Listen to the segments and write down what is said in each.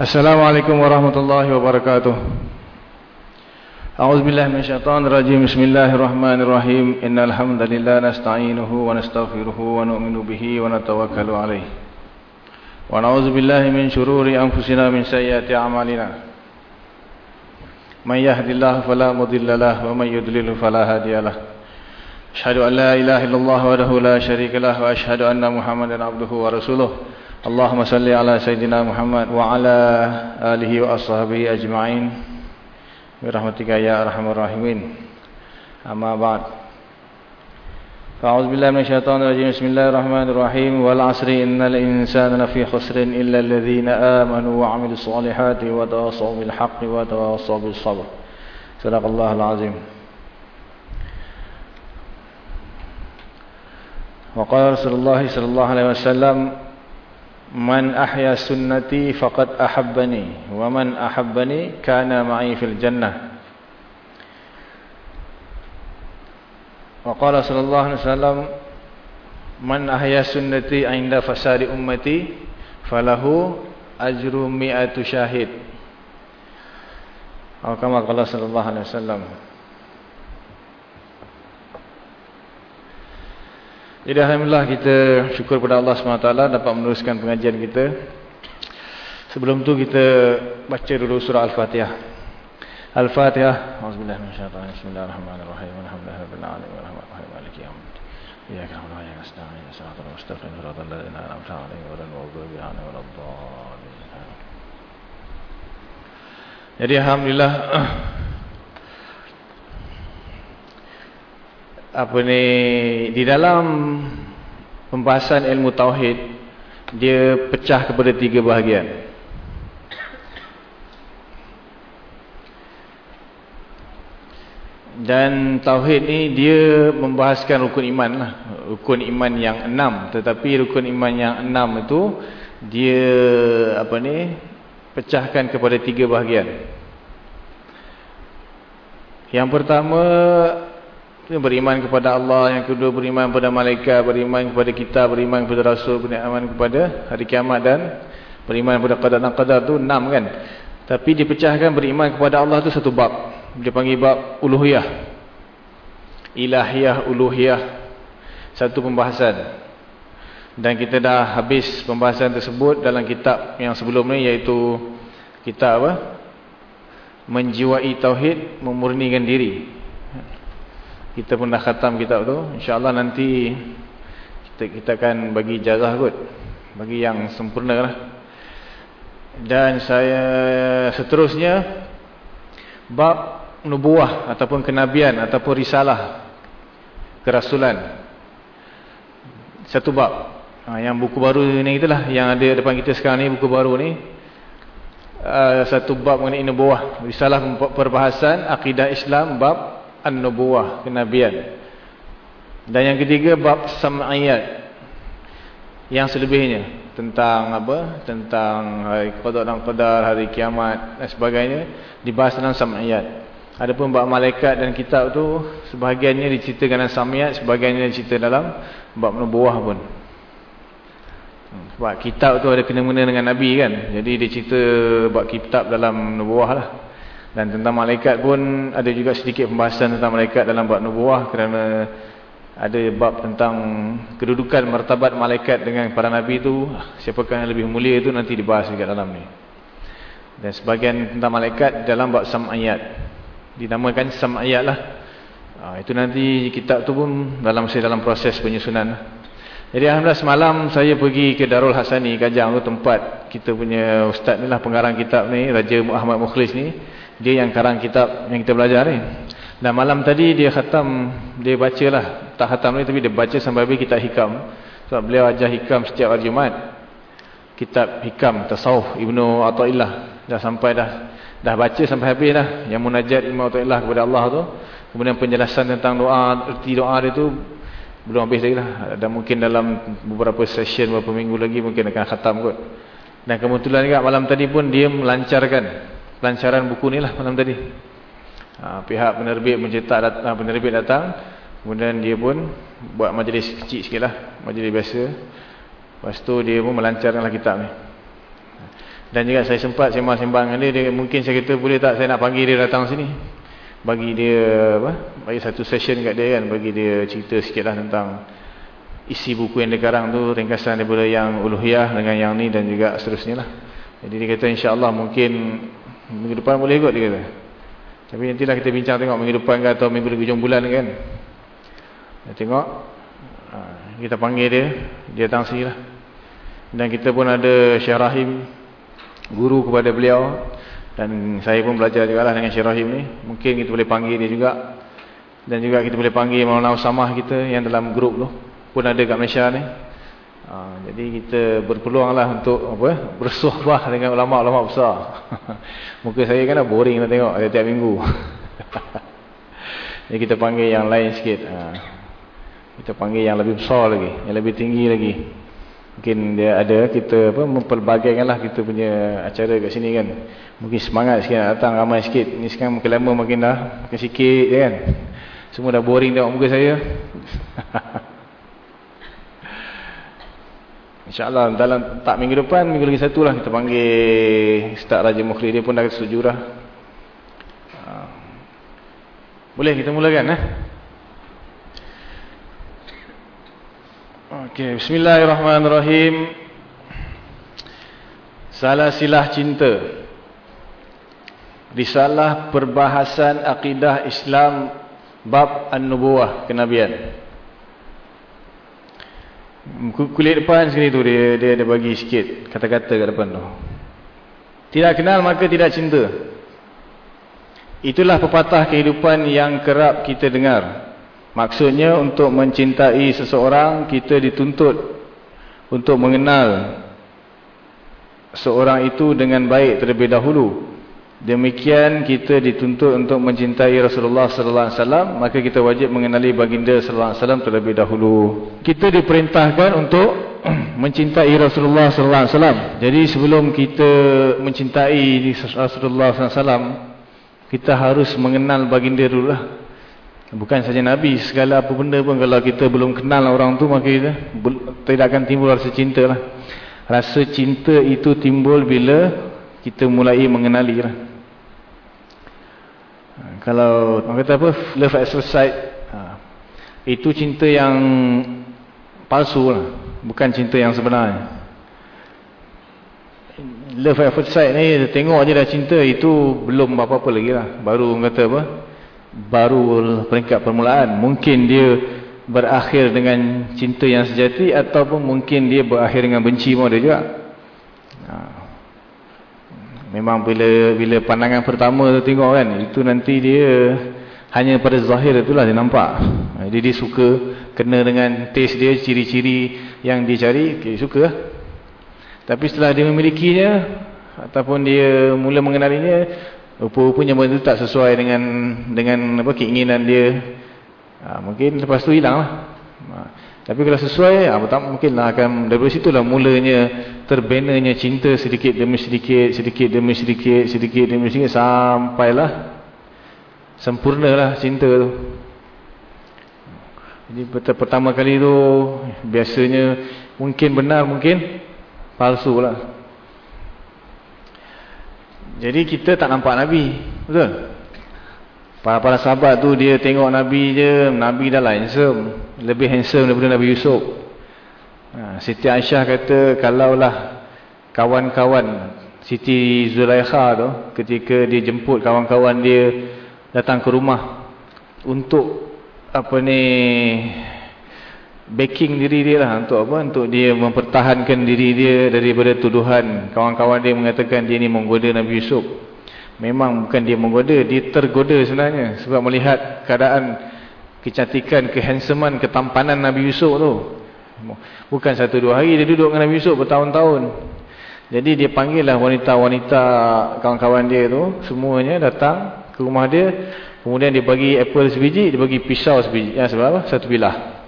Assalamualaikum warahmatullahi wabarakatuh. A'udzu billahi minasyaitonir rajim. Bismillahirrahmanirrahim. Innal hamdalillah nasta'inuhu wa nastaghfiruhu wa nu'minu bihi wa natawakkalu alayh. Wa na'udzu billahi min shururi anfusina min sayyiati a'malina. Man yahdihillahu fala mudilla lahu wa man yudlil fala hadiya lahu. Ashhadu an la ilaha illallah wahdahu la syarika lahu wa ashhadu anna Muhammadan abduhu wa rasuluhu. اللهم صل على سيدنا محمد وعلى آله وأصحابه أجمعين برحمتك يا أرحم الراحمين أما بعد فأعوذ بالله من الشيطان الرجيم بسم الله الرحمن الرحيم والعصر إن الإنسان لفي خسر إلا الذين آمنوا وعملوا الصالحات وتواصوا بالحق وتواصوا بالصبر صدق الله العظيم وقال رسول الله صلى الله عليه وسلم Man ahya sunnati faqad ahabbani wa man ahabbani kana ma'i fil jannah. Wa qala sallallahu alaihi wasallam man ahya sunnati 'inda fasadi ummati falahu ajru mi'atu syahid. Atau kama qala sallallahu alaihi wasallam. Jadi Alhamdulillah kita syukur kepada Allah SWT dapat meneruskan pengajian kita. Sebelum tu kita baca dulu surah Al-Fatihah. Al-Fatihah. Bismillahirrahmanirrahim. Alhamdulillahirrahmanirrahim. Alhamdulillahirrahmanirrahim. Jadi alhamdulillah apa ni di dalam pembahasan ilmu tauhid dia pecah kepada tiga bahagian. Dan tauhid ni dia membahaskan rukun iman lah. Rukun iman yang enam. Tetapi rukun iman yang enam itu dia apa ni pecahkan kepada tiga bahagian. Yang pertama beriman kepada Allah, yang kedua beriman kepada malaikat, beriman kepada kita, beriman kepada rasul, beriman kepada hari kiamat dan beriman kepada qadar dan qadar tu enam kan. Tapi dipecahkan beriman kepada Allah tu satu bab. Dia panggil bab uluhiyah. Ilahiyah, uluhiyah. Satu pembahasan. Dan kita dah habis pembahasan tersebut dalam kitab yang sebelum ni iaitu kitab apa? Menjiwai tauhid, memurnikan diri. Kita pun dah khatam kitab tu. InsyaAllah nanti kita, kita akan bagi jazah kot. Bagi yang sempurna lah. Dan saya seterusnya. Bab nubuah ataupun kenabian ataupun risalah. Kerasulan. Satu bab. Ha, yang buku baru ni itulah. Yang ada depan kita sekarang ni buku baru ni. Uh, satu bab mengenai nubuah. Risalah perbahasan akidah Islam bab An-Nubuwah, kenabian. Dan yang ketiga bab sam'iyat. Yang selebihnya tentang apa? Tentang hari qada dan qadar, hari kiamat dan sebagainya dibahas dalam sam'iyat. Adapun bab malaikat dan kitab tu sebahagiannya diceritakan dalam sam'iyat, sebahagiannya diceritakan dalam bab nubuwah pun. Sebab kitab tu ada kena-mena dengan Nabi kan. Jadi dia cerita bab kitab dalam nubuwah lah. Dan tentang malaikat pun ada juga sedikit pembahasan tentang malaikat dalam bab nubuah kerana ada bab tentang kedudukan martabat malaikat dengan para nabi itu siapakah yang lebih mulia itu nanti dibahas juga dalam ni. Dan sebagian tentang malaikat dalam bab sam'ayat. Dinamakan sam'ayat lah. Ha, itu nanti kitab tu pun dalam saya dalam proses penyusunan. Jadi Alhamdulillah semalam saya pergi ke Darul Hasani Kajang tu tempat kita punya ustaz ni lah pengarang kitab ni Raja Muhammad Mukhlis ni. Dia yang karang kitab yang kita belajar ni. Dan malam tadi dia khatam, dia baca lah. Tak khatam ni tapi dia baca sampai habis kitab hikam. Sebab beliau ajar hikam setiap hari Jumat. Kitab hikam, tasawuf, Ibnu Atta'illah. Dah sampai dah. Dah baca sampai habis dah. Yang munajat Ibnu Atta'illah kepada Allah tu. Kemudian penjelasan tentang doa, erti doa dia tu. Belum habis lagi lah. Dan mungkin dalam beberapa session, beberapa minggu lagi mungkin akan khatam kot. Dan kebetulan juga malam tadi pun dia melancarkan lancaran buku ni lah malam tadi. Ha, pihak penerbit mencetak datang, ha, penerbit datang. Kemudian dia pun buat majlis kecil sikit lah. Majlis biasa. Lepas tu dia pun melancarkanlah kitab ni. Dan juga saya sempat sembang-sembang dengan dia, dia, mungkin saya kata boleh tak saya nak panggil dia datang sini. Bagi dia apa? Bagi satu session kat dia kan, bagi dia cerita sikitlah tentang isi buku yang dia karang tu, ringkasan daripada yang uluhiyah dengan yang ni dan juga seterusnya lah. Jadi dia kata insya-Allah mungkin minggu depan boleh ikut dia kata. Tapi nantilah kita bincang tengok minggu depan ke atau minggu di hujung bulan kan. Kita tengok ha, kita panggil dia, dia datang sini lah. Dan kita pun ada Syekh Rahim guru kepada beliau dan saya pun belajar juga lah dengan Syekh Rahim ni mungkin kita boleh panggil dia juga dan juga kita boleh panggil Maulana Usamah kita yang dalam grup tu pun ada kat Malaysia ni ha, jadi kita berpeluang lah untuk apa bersuhbah dengan ulama-ulama besar muka saya kan boring nak tengok tiap-tiap minggu jadi kita panggil yang lain sikit ha, kita panggil yang lebih besar lagi yang lebih tinggi lagi Mungkin dia ada kita apa mempelbagaikanlah kita punya acara kat sini kan. Mungkin semangat sikit nak datang ramai sikit. Ni sekarang makin lama makin dah makin sikit kan. Semua dah boring tengok muka saya. InsyaAllah dalam tak minggu depan, minggu lagi satu lah kita panggil Ustaz Raja Mukhli. Dia pun dah setuju. Ha. Boleh kita mulakan eh? Okey, bismillahirrahmanirrahim. Salah silah cinta. Risalah perbahasan akidah Islam bab an-nubuwah kenabian. Kulit depan sini tu dia dia ada bagi sikit kata-kata kat depan tu. Tidak kenal maka tidak cinta. Itulah pepatah kehidupan yang kerap kita dengar. Maksudnya untuk mencintai seseorang kita dituntut untuk mengenal seorang itu dengan baik terlebih dahulu. Demikian kita dituntut untuk mencintai Rasulullah sallallahu alaihi wasallam, maka kita wajib mengenali baginda sallallahu alaihi wasallam terlebih dahulu. Kita diperintahkan untuk mencintai Rasulullah sallallahu alaihi wasallam. Jadi sebelum kita mencintai Rasulullah sallallahu alaihi wasallam, kita harus mengenal baginda dululah. Bukan saja Nabi, segala apa benda pun kalau kita belum kenal orang tu maka kita tidak akan timbul rasa cinta lah. Rasa cinta itu timbul bila kita mulai mengenali lah. Kalau orang kata apa, love at first sight, ha, itu cinta yang palsu lah. Bukan cinta yang sebenarnya. Love at first sight ni, tengok je dah cinta, itu belum apa-apa lagi lah. Baru orang kata apa, baru peringkat permulaan mungkin dia berakhir dengan cinta yang sejati ataupun mungkin dia berakhir dengan benci pun ada juga ha. Memang bila bila pandangan pertama tu tengok kan itu nanti dia hanya pada zahir itulah dia nampak. Jadi dia suka kena dengan taste dia ciri-ciri yang dia cari okay, suka. Tapi setelah dia memilikinya ataupun dia mula mengenalinya rupa-rupanya benda tak sesuai dengan dengan apa keinginan dia. Ha, mungkin lepas tu hilang lah ha, tapi kalau sesuai ha, tak mungkin lah akan dari situ lah mulanya terbenanya cinta sedikit demi sedikit sedikit demi sedikit sedikit demi sedikit sampailah sempurna lah cinta tu jadi pertama kali tu biasanya mungkin benar mungkin palsu lah jadi kita tak nampak Nabi. Betul? Para-para sahabat tu dia tengok Nabi je. Nabi dah lah handsome. Lebih handsome daripada Nabi Yusuf. Ha, Siti Aisyah kata kalaulah kawan-kawan Siti Zulaikha tu ketika dia jemput kawan-kawan dia datang ke rumah untuk apa ni backing diri dia lah untuk apa untuk dia mempertahankan diri dia daripada tuduhan kawan-kawan dia mengatakan dia ni menggoda Nabi Yusuf memang bukan dia menggoda dia tergoda sebenarnya sebab melihat keadaan kecantikan kehandsoman ketampanan Nabi Yusuf tu. Bukan satu dua hari dia duduk dengan Nabi Yusuf bertahun-tahun. Jadi dia panggil lah wanita-wanita kawan-kawan dia tu semuanya datang ke rumah dia. Kemudian dia bagi apple sebiji dia bagi pisau sebiji. Ya sebab apa? Satu bilah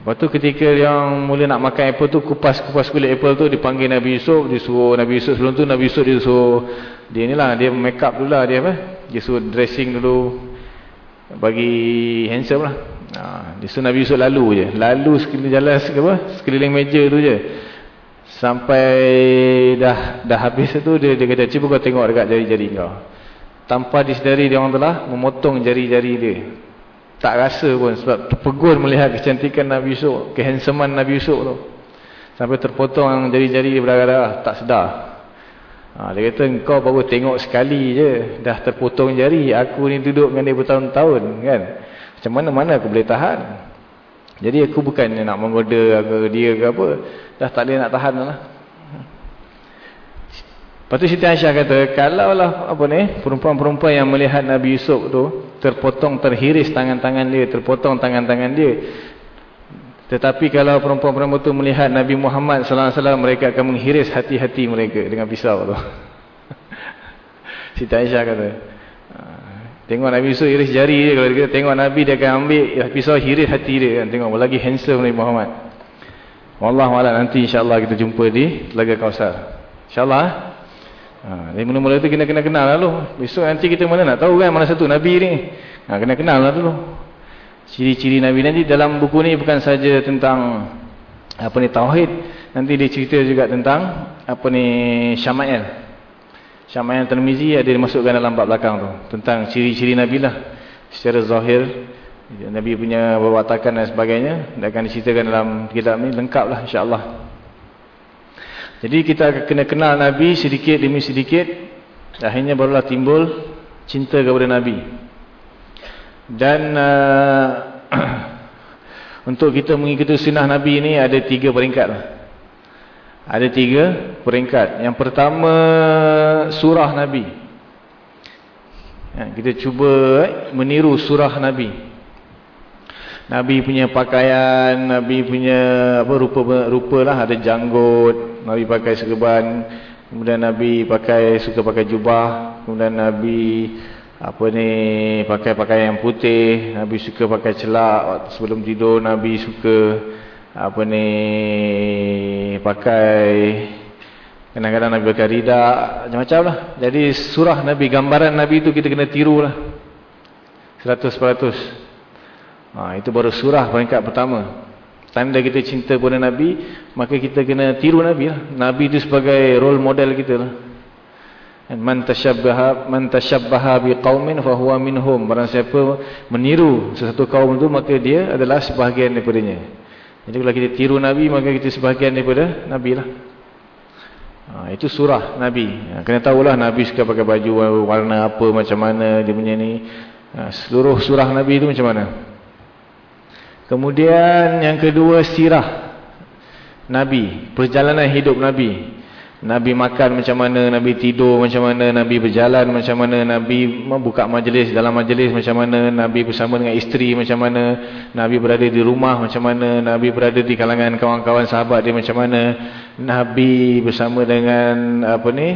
Lepas tu ketika yang mula nak makan apple tu kupas-kupas kulit apple tu dipanggil Nabi Yusuf, dia suruh Nabi Yusuf sebelum tu Nabi Yusuf dia suruh dia inilah dia make up dulu lah dia apa? Dia suruh dressing dulu bagi handsome lah. Ha, dia suruh Nabi Yusuf lalu je. Lalu sekeliling jalan apa? Sekeliling meja tu je. Sampai dah dah habis tu dia, dia kata cuba kau tengok dekat jari-jari kau. Tanpa disedari dia orang telah memotong jari-jari dia. Tak rasa pun sebab terpegun melihat kecantikan Nabi Yusuf. Kehansaman Nabi Yusuf tu. Sampai terpotong jari-jari berdarah-darah. Tak sedar. Ha, dia kata kau baru tengok sekali je. Dah terpotong jari. Aku ni duduk dengan dia bertahun-tahun. Kan? Macam mana-mana aku boleh tahan. Jadi aku bukan nak menggoda dia ke apa. Dah tak boleh nak tahan lah. Tu Siti Aisyah kata, kalau lah apa ni, perempuan-perempuan yang melihat Nabi Yusuf tu, terpotong, terhiris tangan-tangan dia, terpotong tangan-tangan dia. Tetapi kalau perempuan-perempuan tu melihat Nabi Muhammad SAW, mereka akan menghiris hati-hati mereka dengan pisau tu. Siti Aisyah kata, Tengok Nabi Yusuf iris jari dia. Kalau kita tengok Nabi dia akan ambil ya, pisau hiris hati dia. Kan? Tengok lagi handsome Nabi Muhammad. Wallahualam nanti insyaAllah kita jumpa di Telaga Kausar. InsyaAllah. Ha, dari mula-mula itu kena kena kenal lah. Besok nanti kita mana nak tahu kan mana satu Nabi ni. Ha, kena kenal lah dulu. Ciri-ciri Nabi nanti dalam buku ni bukan saja tentang apa ni Tauhid. Nanti dia cerita juga tentang apa ni Syama'il. Syama'il Tirmizi ada dimasukkan dalam bab belakang tu tentang ciri-ciri Nabi lah secara zahir Nabi punya wawakan dan sebagainya dan akan diceritakan dalam kitab ni lengkap lah insyaAllah jadi kita kena kenal Nabi sedikit demi sedikit akhirnya barulah timbul cinta kepada Nabi dan uh, untuk kita mengikuti sunnah Nabi ni ada tiga peringkat lah ada tiga peringkat. Yang pertama surah Nabi. Ya, kita cuba eh, meniru surah Nabi. Nabi punya pakaian, Nabi punya apa rupa rupa lah. Ada janggut, Nabi pakai serban, kemudian Nabi pakai suka pakai jubah, kemudian Nabi apa ni pakai pakaian yang putih, Nabi suka pakai celak sebelum tidur, Nabi suka apa ni pakai kadang-kadang Nabi pakai rida macam-macam lah. Jadi surah Nabi gambaran Nabi itu kita kena tiru lah. 100% ha, itu baru surah peringkat pertama tanda kita cinta kepada Nabi maka kita kena tiru Nabi lah Nabi itu sebagai role model kita lah man tashabbaha biqaumin fahuwa minhum barang siapa meniru sesuatu kaum itu maka dia adalah sebahagian daripadanya jadi kalau kita tiru Nabi, maka kita sebahagian daripada Nabi lah. Ha, itu surah Nabi. Ha, kena tahulah Nabi suka pakai baju warna apa, macam mana dia punya ni. Ha, seluruh surah Nabi itu macam mana. Kemudian yang kedua sirah Nabi. Perjalanan hidup Nabi. Nabi makan macam mana, Nabi tidur macam mana, Nabi berjalan macam mana, Nabi membuka majlis dalam majlis macam mana, Nabi bersama dengan isteri macam mana, Nabi berada di rumah macam mana, Nabi berada di kalangan kawan-kawan sahabat dia macam mana, Nabi bersama dengan apa ni,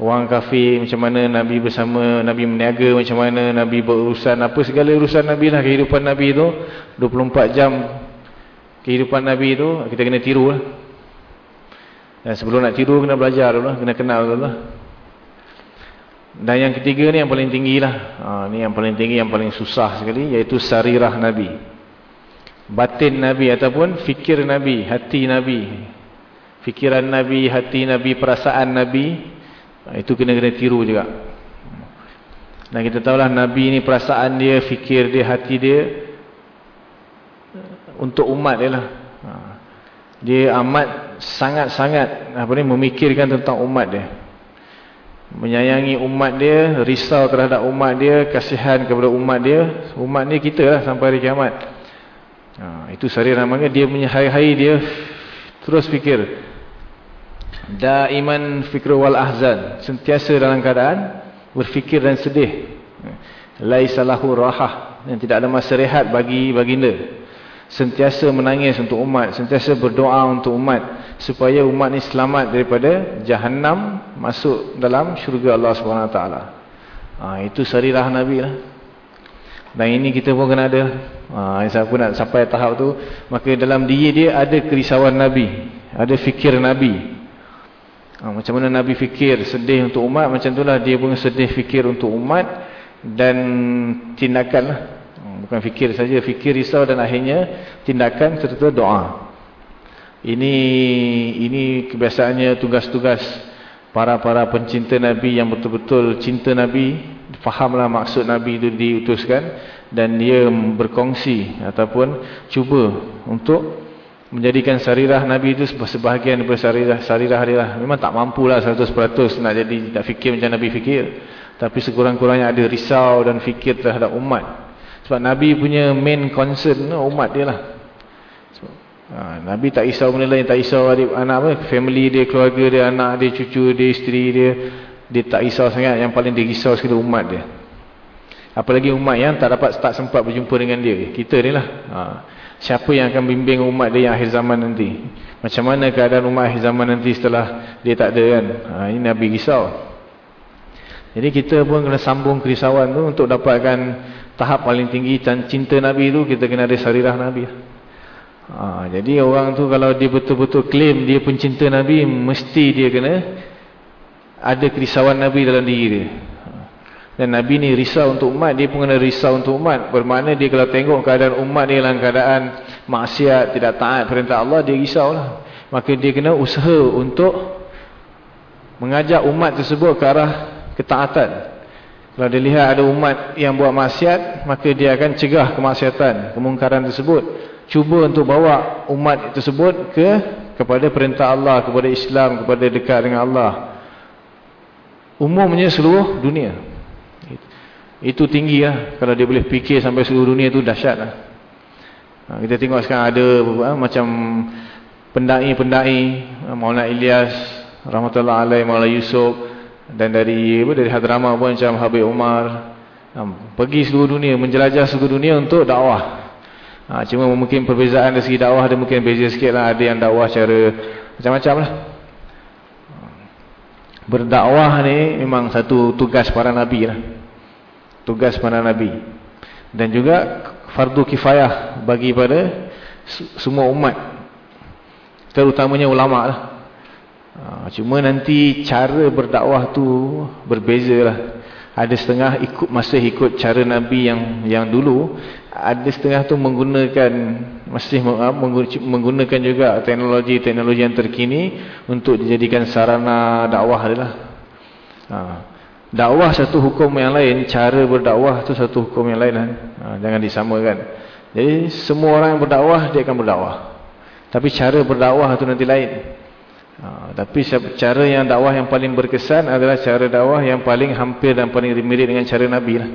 orang kafir macam mana, Nabi bersama, Nabi meniaga macam mana, Nabi berurusan, apa segala urusan Nabi lah, kehidupan Nabi itu, 24 jam kehidupan Nabi itu, kita kena tiru lah. Dan sebelum nak tidur kena belajar dulu lah, kena kenal dulu lah. Dan yang ketiga ni yang paling tinggi lah. Ha, ni yang paling tinggi, yang paling susah sekali, iaitu sarirah Nabi. Batin Nabi ataupun fikir Nabi, hati Nabi. Fikiran Nabi, hati Nabi, perasaan Nabi. Itu kena-kena tiru juga. Dan kita tahulah Nabi ni perasaan dia, fikir dia, hati dia. Untuk umat dia lah. Ha, dia amat sangat-sangat apa ni memikirkan tentang umat dia. Menyayangi umat dia, risau terhadap umat dia, kasihan kepada umat dia. Umat ni kita lah sampai hari kiamat. Ha, itu sehari namanya dia punya hari-hari dia terus fikir. Daiman fikru wal ahzan, sentiasa dalam keadaan berfikir dan sedih. Laisalahu rahah, yang tidak ada masa rehat bagi baginda sentiasa menangis untuk umat, sentiasa berdoa untuk umat supaya umat ni selamat daripada jahanam masuk dalam syurga Allah Subhanahu. Ha, itu sarirah Nabi lah. Dan ini kita pun kena ada. Ha, siapa nak sampai tahap tu, maka dalam diri dia ada kerisauan Nabi, ada fikir Nabi. Ha, macam mana Nabi fikir sedih untuk umat, macam itulah dia pun sedih fikir untuk umat dan tindakan lah. Bukan fikir saja, fikir risau dan akhirnya tindakan serta doa. Ini ini kebiasaannya tugas-tugas para-para pencinta Nabi yang betul-betul cinta Nabi, fahamlah maksud Nabi itu diutuskan dan dia berkongsi ataupun cuba untuk menjadikan sarirah Nabi itu sebahagian daripada sarirah sarirah dia lah. Memang tak mampulah 100% nak jadi tak fikir macam Nabi fikir. Tapi sekurang-kurangnya ada risau dan fikir terhadap umat. Sebab Nabi punya main concern umat dia lah. Ha, Nabi tak risau benda lain, tak risau adik, anak apa, family dia, keluarga dia, anak dia, cucu dia, isteri dia. Dia tak risau sangat, yang paling dia risau sekali umat dia. Apalagi umat yang tak dapat tak sempat berjumpa dengan dia. Kita ni lah. Ha, siapa yang akan bimbing umat dia yang akhir zaman nanti. Macam mana keadaan umat akhir zaman nanti setelah dia tak ada kan. Ha, ini Nabi risau. Jadi kita pun kena sambung kerisauan tu untuk dapatkan tahap paling tinggi cinta Nabi tu kita kena ada sarirah Nabi. Ha, jadi orang tu kalau dia betul-betul claim dia pencinta Nabi, mesti dia kena ada kerisauan Nabi dalam diri dia. Dan Nabi ni risau untuk umat, dia pun kena risau untuk umat. Bermakna dia kalau tengok keadaan umat dia dalam keadaan maksiat, tidak taat perintah Allah, dia risau lah. Maka dia kena usaha untuk mengajak umat tersebut ke arah ketaatan. Kalau dia lihat ada umat yang buat maksiat, maka dia akan cegah kemaksiatan, kemungkaran tersebut cuba untuk bawa umat tersebut ke kepada perintah Allah, kepada Islam, kepada dekat dengan Allah. Umumnya seluruh dunia. Itu tinggi lah. Kalau dia boleh fikir sampai seluruh dunia itu dahsyat lah. Ha, kita tengok sekarang ada ha, macam pendai-pendai ha, Maulana Ilyas, Rahmatullah Alaih, Maulana Yusuf dan dari apa, dari Hadrama pun macam Habib Umar. Pergi seluruh dunia, menjelajah seluruh dunia untuk dakwah. Ha, cuma mungkin perbezaan dari segi dakwah ada mungkin beza sikit lah. Ada yang dakwah cara macam-macam lah. Berdakwah ni memang satu tugas para Nabi lah. Tugas para Nabi. Dan juga fardu kifayah bagi pada semua umat. Terutamanya ulama' lah. Ha, cuma nanti cara berdakwah tu berbeza lah. Ada setengah ikut masih ikut cara Nabi yang yang dulu ada setengah tu menggunakan masih menggunakan juga teknologi-teknologi yang terkini untuk dijadikan sarana dakwah adalah ha. Dakwah satu hukum yang lain cara berdakwah tu satu hukum yang lain ha. jangan disamakan jadi semua orang yang berdakwah dia akan berdakwah tapi cara berdakwah tu nanti lain ha. tapi cara yang dakwah yang paling berkesan adalah cara dakwah yang paling hampir dan paling mirip dengan cara Nabi lah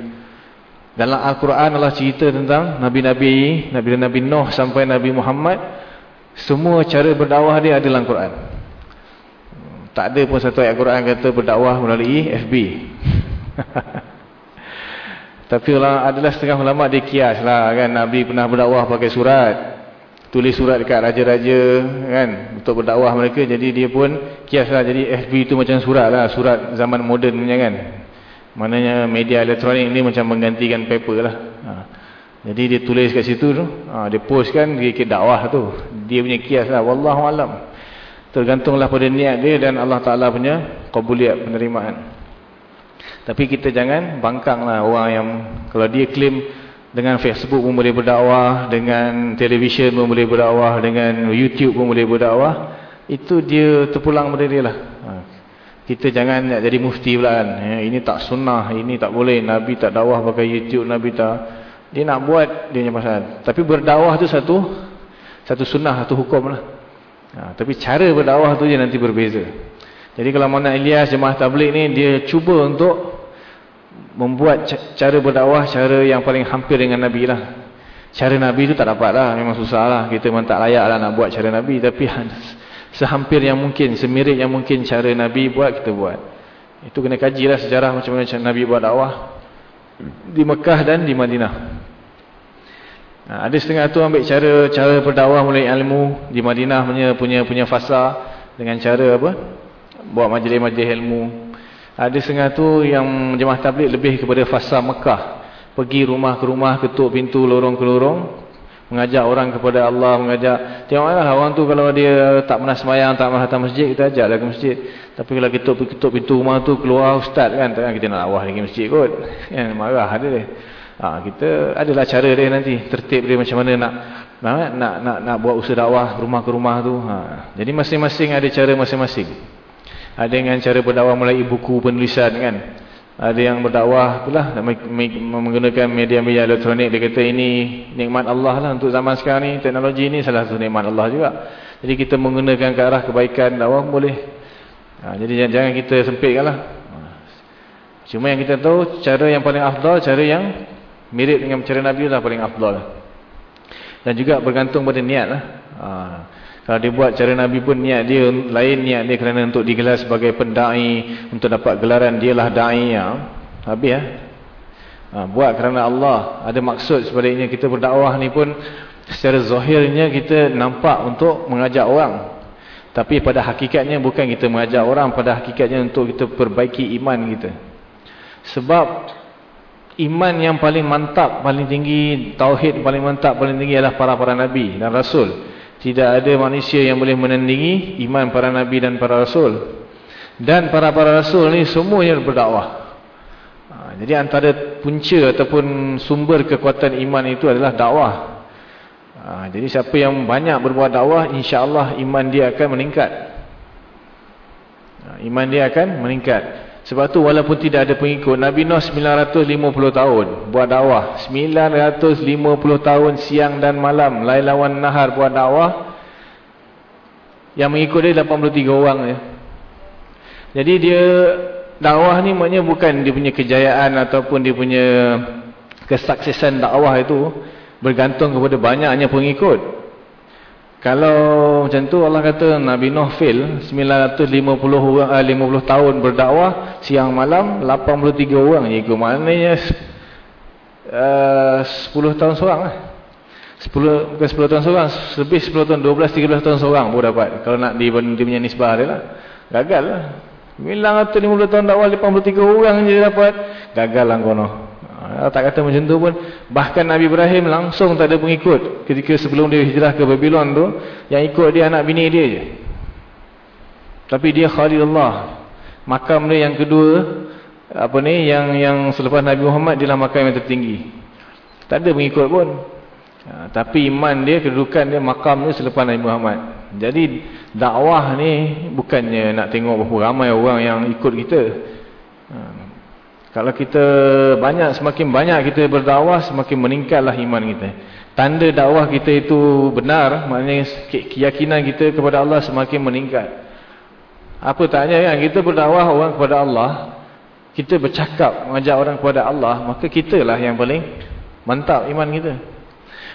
dalam Al-Quran Allah cerita tentang Nabi-Nabi, Nabi-Nabi Nuh sampai Nabi Muhammad. Semua cara berdakwah dia ada dalam Al-Quran. Tak ada pun satu ayat Al-Quran kata berdakwah melalui FB. Tapi adalah setengah ulama dia kias lah kan. Nabi pernah berdakwah pakai surat. Tulis surat dekat raja-raja kan. Untuk berdakwah mereka. Jadi dia pun kias lah. Jadi FB itu macam surat lah. Surat zaman moden punya kan. Maknanya media elektronik ni macam menggantikan paper lah. Ha. Jadi dia tulis kat situ tu. Ha, dia post kan dia dakwah tu. Dia punya kias lah. Wallahualam. Tergantunglah pada niat dia dan Allah Ta'ala punya kabuliat penerimaan. Tapi kita jangan bangkang lah orang yang kalau dia claim dengan Facebook pun boleh berdakwah, dengan televisyen pun boleh berdakwah, dengan YouTube pun boleh berdakwah. Itu dia terpulang pada dia lah. Ha. Kita jangan nak jadi mufti pula kan. Ya, ini tak sunnah, ini tak boleh. Nabi tak dakwah pakai YouTube, Nabi tak. Dia nak buat, dia punya pasal. Tapi berdakwah tu satu satu sunnah, satu hukum lah. Ha, tapi cara berdakwah tu je nanti berbeza. Jadi kalau mana Ilyas jemaah tablik ni, dia cuba untuk membuat cara berdakwah, cara yang paling hampir dengan Nabi lah. Cara Nabi tu tak dapat lah, memang susah lah. Kita memang tak layak lah nak buat cara Nabi. Tapi sehampir yang mungkin, semirip yang mungkin cara Nabi buat, kita buat. Itu kena kajilah sejarah macam mana Nabi buat dakwah di Mekah dan di Madinah. Nah, ada setengah tu ambil cara cara berdakwah mulai ilmu di Madinah punya punya punya fasa dengan cara apa? Buat majlis-majlis ilmu. Ada setengah tu yang jemaah tabligh lebih kepada fasa Mekah. Pergi rumah ke rumah, ketuk pintu lorong ke lorong, mengajak orang kepada Allah, mengajak tengoklah orang tu kalau dia tak pernah sembahyang, tak pernah datang masjid, kita ajaklah ke masjid. Tapi kalau kita ketuk pintu rumah tu keluar ustaz kan, takkan kita nak awah lagi masjid kot. Kan marah dia. Ha, kita adalah cara dia nanti tertib dia macam mana nak nak nak nak, nak buat usaha dakwah rumah ke rumah tu. Ha. Jadi masing-masing ada cara masing-masing. Ada dengan cara berdakwah melalui buku penulisan kan. Ada yang berdakwah pula menggunakan media-media elektronik dia kata ini nikmat Allah lah untuk zaman sekarang ni teknologi ni salah satu nikmat Allah juga. Jadi kita menggunakan ke arah kebaikan dakwah boleh. Ha, jadi jangan kita sempitkanlah. Ha. Cuma yang kita tahu cara yang paling afdal cara yang mirip dengan cara Nabi lah paling afdal. Dan juga bergantung pada niat lah. Ha. Kalau dia buat cara Nabi pun niat dia lain niat dia kerana untuk digelar sebagai pendai untuk dapat gelaran dialah dai ya. Habis ya. Ha, buat kerana Allah ada maksud sebaliknya kita berdakwah ni pun secara zahirnya kita nampak untuk mengajak orang. Tapi pada hakikatnya bukan kita mengajak orang, pada hakikatnya untuk kita perbaiki iman kita. Sebab iman yang paling mantap, paling tinggi, tauhid paling mantap, paling tinggi adalah para-para nabi dan rasul. Tidak ada manusia yang boleh menandingi iman para nabi dan para rasul. Dan para-para rasul ni semuanya berdakwah. Ha, jadi antara punca ataupun sumber kekuatan iman itu adalah dakwah. Ha, jadi siapa yang banyak berbuat dakwah, insya-Allah iman dia akan meningkat. Ha, iman dia akan meningkat. Sebab tu walaupun tidak ada pengikut Nabi Nuh 950 tahun buat dakwah. 950 tahun siang dan malam lawan nahar buat dakwah. Yang mengikut dia 83 orang je Jadi dia dakwah ni maknanya bukan dia punya kejayaan Ataupun dia punya kesuksesan dakwah itu Bergantung kepada banyaknya pengikut kalau macam tu Allah kata Nabi Nuh fail 950 orang, eh, 50 tahun berdakwah siang malam 83 orang je maknanya uh, 10 tahun seorang lah. 10, bukan 10 tahun seorang lebih 10 tahun 12-13 tahun seorang pun dapat. Kalau nak dia, dia punya nisbah dia lah. Gagal lah. 950 tahun dakwah 83 orang je dapat. Gagal lah Ha, tak kata macam tu pun. Bahkan Nabi Ibrahim langsung tak ada pengikut. Ketika sebelum dia hijrah ke Babylon tu. Yang ikut dia anak bini dia je. Tapi dia Khalilullah. Makam dia yang kedua. Apa ni. Yang yang selepas Nabi Muhammad dia lah makam yang tertinggi. Tak ada pengikut pun. Ha, tapi iman dia, kedudukan dia, makam dia selepas Nabi Muhammad. Jadi dakwah ni bukannya nak tengok berapa ramai orang yang ikut kita. Ha, kalau kita banyak, semakin banyak kita berdakwah, semakin meningkatlah iman kita. Tanda dakwah kita itu benar, maknanya keyakinan kita kepada Allah semakin meningkat. Apa taknya kan, kita berdakwah orang kepada Allah, kita bercakap, mengajak orang kepada Allah, maka kita lah yang paling mantap iman kita.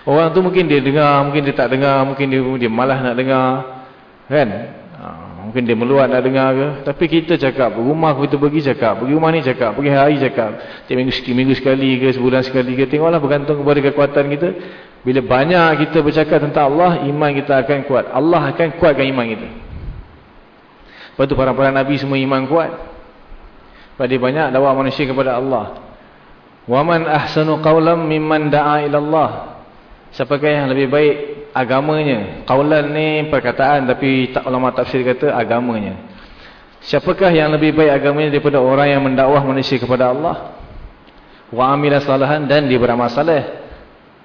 Orang tu mungkin dia dengar, mungkin dia tak dengar, mungkin dia, dia malah nak dengar. Kan? Mungkin dia meluat nak dengar ke. Tapi kita cakap. Rumah kita pergi cakap. Pergi rumah ni cakap. Pergi hari cakap. Tiap minggu, minggu sekali ke. Sebulan sekali ke. Tengoklah bergantung kepada kekuatan kita. Bila banyak kita bercakap tentang Allah. Iman kita akan kuat. Allah akan kuatkan iman kita. Lepas tu para-para Nabi semua iman kuat. Pada banyak dakwah manusia kepada Allah. Waman ahsanu qawlam mimman da'a ilallah. Siapakah yang lebih baik agamanya. Qaulan ni perkataan tapi tak ulama tafsir kata agamanya. Siapakah yang lebih baik agamanya daripada orang yang mendakwah manusia kepada Allah? Wa amila salahan dan dia beramal saleh.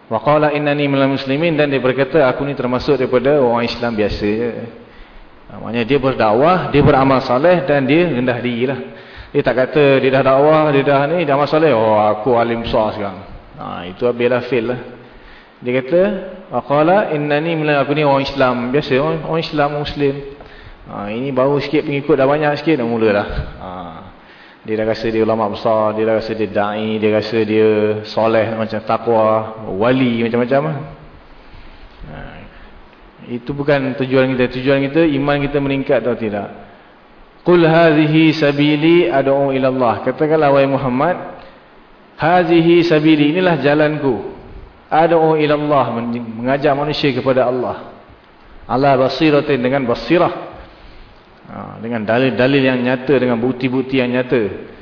Wa qala innani minal muslimin dan dia berkata aku ni termasuk daripada orang Islam biasa je. Namanya dia berdakwah, dia beramal saleh dan dia rendah dirilah. Dia tak kata dia dah dakwah, dia dah ni, dia amal saleh. Oh aku alim besar sekarang. Ha, itu habislah fail lah. Dia kata, "Aqala innani min aku ni orang Islam, biasa orang, orang Islam muslim." Ha, ini baru sikit pengikut dah banyak sikit dah mulalah. Ha. Dia dah rasa dia ulama besar, dia dah rasa dia dai, dia rasa dia soleh macam takwa, wali macam-macam lah. Ha. Itu bukan tujuan kita. Tujuan kita iman kita meningkat atau tidak. Qul hadhihi sabili ad'u ila Allah. Katakanlah wahai Muhammad, hadhihi sabili inilah jalanku. Adu'u ilallah mengajak manusia kepada Allah. Allah basiratin dengan basirah. Ha, dengan dalil-dalil yang nyata dengan bukti-bukti yang nyata.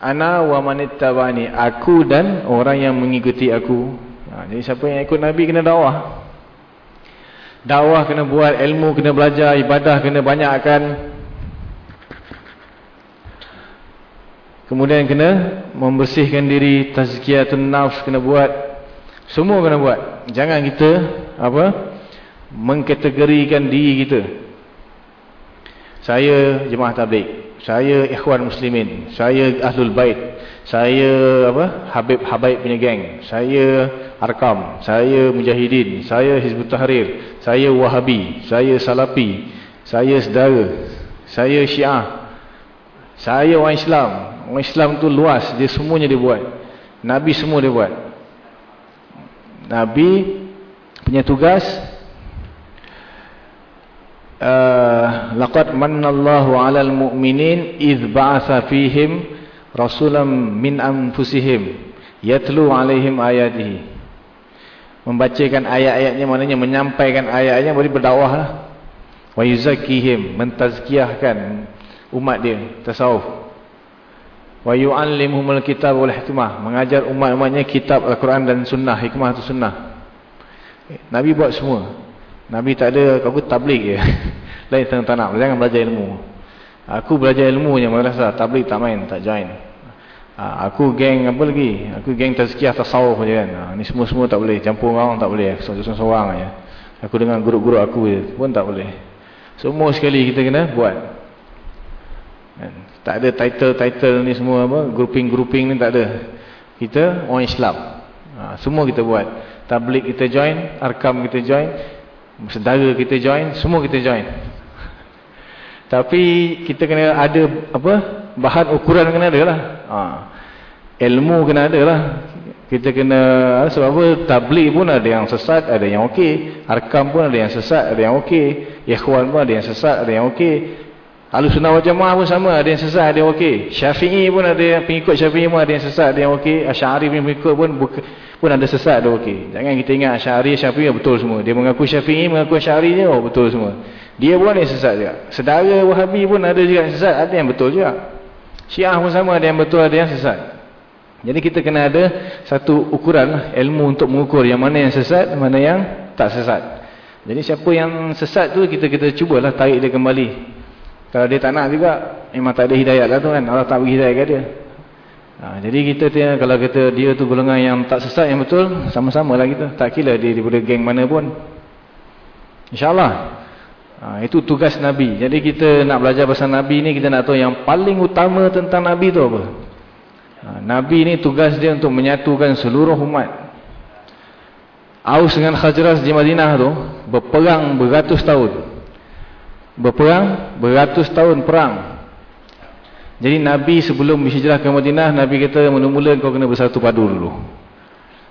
Ana wa manittabani aku dan orang yang mengikuti aku. Ha, jadi siapa yang ikut Nabi kena dakwah. Dakwah kena buat, ilmu kena belajar, ibadah kena banyakkan. Kemudian kena membersihkan diri, tazkiyatun nafs kena buat Semua kena buat. Jangan kita apa mengkategorikan diri kita. Saya jemaah tabligh, saya ikhwan muslimin, saya ahlul bait, saya apa Habib Habaib punya geng, saya Arkam, saya Mujahidin, saya Hizbut Tahrir, saya Wahabi, saya Salafi, saya Sedara, saya Syiah. Saya orang Islam. Orang Islam tu luas, dia semuanya dia buat. Nabi semua dia buat. Nabi punya tugas uh, laqad mannallahu 'alal mu'minin idh ba'atsa fihim rasulam min anfusihim yatlu 'alaihim ayatihi. Membacakan ayat-ayatnya maknanya menyampaikan ayat-ayatnya beri berdakwahlah wa yuzakkihim mentazkiyahkan umat dia tasawuf wa yu'allimuhumul kitab wal hikmah. Mengajar umat-umatnya kitab al-Quran dan sunnah hikmah atau sunnah. Nabi buat semua. Nabi tak ada aku tabligh je. Lain tengah tak nak. Jangan belajar ilmu. Aku belajar ilmu je madrasah. Tabligh tak main tak join. Ha, aku geng apa lagi? Aku geng tazkiyah tasawuf je kan. Ha, ni semua-semua tak boleh. Campur orang tak boleh. Seorang-seorang je. Aku dengan guru-guru aku je pun tak boleh. Semua sekali kita kena buat. Kan? Tak ada title-title ni semua apa, grouping-grouping ni tak ada. Kita orang Islam. Ha, semua kita buat. Tablik kita join, arkam kita join, sedara kita join, semua kita join. Tapi kita kena ada apa? Bahan ukuran kena ada lah. Ha. Ilmu kena ada lah. Kita kena sebab apa? Tablik pun ada yang sesat, ada yang okey. Arkam pun ada yang sesat, ada yang okey. Ikhwan pun ada yang sesat, ada yang okey. Ahlu sunnah wal jamaah pun sama. Ada yang sesat, ada yang okey. Syafi'i pun ada yang pengikut syafi'i pun ada yang sesat, ada yang okey. Asyari pun pengikut pun pun ada sesat, ada okey. Jangan kita ingat asyari, syafi'i betul semua. Dia mengaku syafi'i, mengaku asyari je, oh betul semua. Dia pun ada yang sesat juga. Sedara wahabi pun ada juga yang sesat, ada yang betul juga. Syiah pun sama, ada yang betul, ada yang sesat. Jadi kita kena ada satu ukuran ilmu untuk mengukur yang mana yang sesat, mana yang tak sesat. Jadi siapa yang sesat tu kita kita cubalah tarik dia kembali kalau dia tak nak juga, memang tak ada hidayat lah tu kan. Allah tak beri hidayat ke dia. Ha, jadi kita kalau kita dia tu golongan yang tak sesat yang betul, sama-sama lah kita. Tak kira dia daripada geng mana pun. InsyaAllah. Ha, itu tugas Nabi. Jadi kita nak belajar pasal Nabi ni, kita nak tahu yang paling utama tentang Nabi tu apa. Ha, Nabi ni tugas dia untuk menyatukan seluruh umat. Aus dengan Khajras di Madinah tu, berperang beratus tahun berperang beratus tahun perang. Jadi Nabi sebelum berhijrah ke Madinah Nabi kata mula-mula kau kena bersatu padu dulu.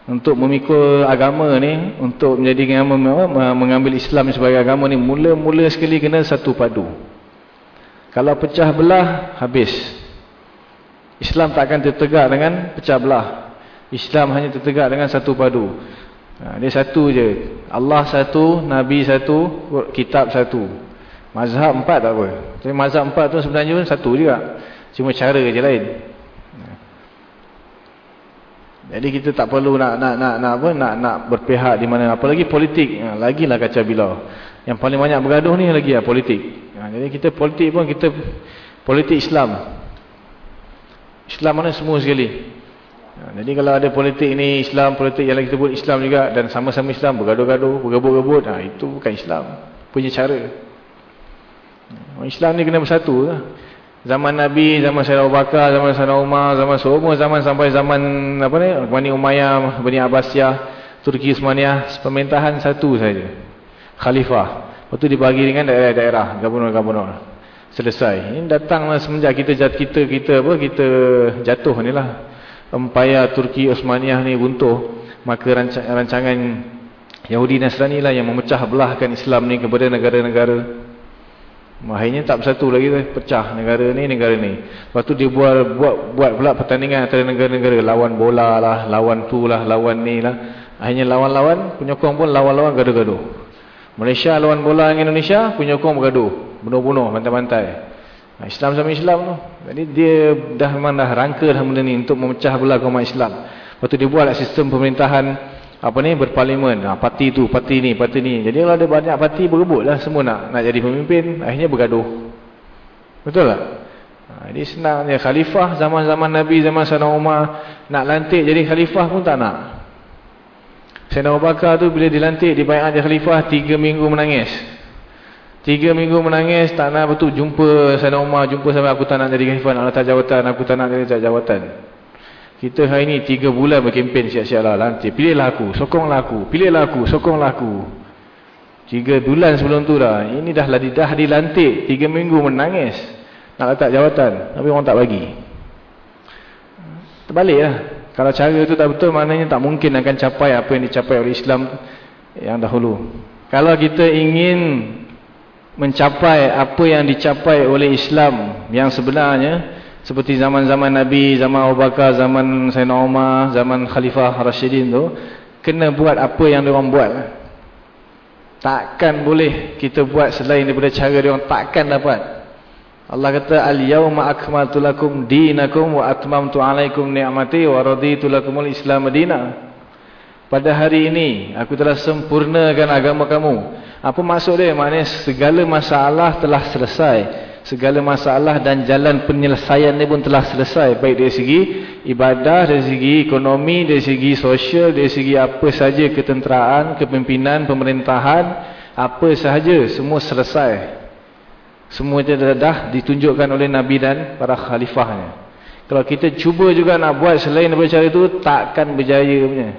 Untuk memikul agama ni untuk menjadi mengambil Islam sebagai agama ni mula-mula sekali kena satu padu. Kalau pecah belah habis. Islam tak akan tertegak dengan pecah belah. Islam hanya tertegak dengan satu padu. Ha, dia satu je. Allah satu Nabi satu kitab satu Mazhab empat tak apa. Tapi mazhab empat tu sebenarnya pun satu juga. Cuma cara je lain. Jadi kita tak perlu nak nak nak nak apa nak nak berpihak di mana apalagi politik. Ha, lagilah kacau bilau. Yang paling banyak bergaduh ni lagi lah politik. Ha, jadi kita politik pun kita politik Islam. Islam mana semua sekali. Ha, jadi kalau ada politik ni Islam, politik yang kita buat Islam juga dan sama-sama Islam bergaduh-gaduh, bergebut-gebut, ha, itu bukan Islam. Punya cara. Islam ni kena bersatu lah. Zaman Nabi, zaman Sayyidina Abu Bakar, zaman Sayyidina Umar, zaman semua zaman sampai zaman apa ni? Bani Umayyah, Bani Abbasiyah, Turki Osmaniyah, pemerintahan satu saja. Khalifah. Lepas tu dibagi dengan daerah-daerah, gubernur-gubernur. Selesai. Ini datanglah semenjak kita jat kita kita apa? Kita jatuh ni lah. Turki Osmaniyah ni runtuh, maka rancangan Yahudi Nasrani lah yang memecah belahkan Islam ni kepada negara-negara Akhirnya tak bersatu lagi pecah negara ni negara ni. Lepas tu dia buat buat buat pula pertandingan antara negara-negara lawan bola lah, lawan tu lah, lawan ni lah. Akhirnya lawan-lawan penyokong pun lawan-lawan gaduh-gaduh. Malaysia lawan bola dengan Indonesia, penyokong bergaduh, bunuh-bunuh, bantai-bantai. Nah, Islam sama Islam tu. Jadi dia dah memang dah rangka dah benda ni untuk memecah belah kaum Islam. Lepas tu dia buat sistem pemerintahan apa ni? Berparlimen. Ha, parti tu parti ni parti ni. Jadi kalau ada banyak parti berebut lah semua nak nak jadi pemimpin akhirnya bergaduh. Betul tak? Ha, jadi senangnya khalifah zaman-zaman Nabi zaman Sana Umar nak lantik jadi khalifah pun tak nak. Sayyidina Abu Bakar tu bila dilantik di bayat khalifah 3 minggu menangis. 3 minggu menangis tak nak betul jumpa Sayyidina Umar, jumpa sampai aku tak nak jadi khalifah, nak letak jawatan, aku tak nak jadi jawatan. Kita hari ni 3 bulan berkempen siap-siap lah lantik. Pilihlah aku, sokonglah aku, pilihlah aku, sokonglah aku. 3 bulan sebelum tu dah. Ini dah lah dah dilantik 3 minggu menangis. Nak letak jawatan, tapi orang tak bagi. Terbalik lah. Kalau cara itu tak betul, maknanya tak mungkin akan capai apa yang dicapai oleh Islam yang dahulu. Kalau kita ingin mencapai apa yang dicapai oleh Islam yang sebenarnya, seperti zaman-zaman Nabi, zaman Abu Bakar, zaman Sayyidina Umar, zaman Khalifah Rashidin tu, kena buat apa yang diorang buat. Takkan boleh kita buat selain daripada cara diorang, takkan dapat. Allah kata al-yauma akmaltu lakum dinakum wa atmamtu alaikum ni'mati wa raditu lakumul islam madina. Pada hari ini aku telah sempurnakan agama kamu. Apa maksud dia? Maknanya segala masalah telah selesai. Segala masalah dan jalan penyelesaian ni pun telah selesai. Baik dari segi ibadah, dari segi ekonomi, dari segi sosial, dari segi apa saja ketenteraan, kepimpinan, pemerintahan, apa sahaja semua selesai. Semua itu dah, dah ditunjukkan oleh Nabi dan para khalifahnya. Kalau kita cuba juga nak buat selain daripada cara itu, takkan berjaya punya.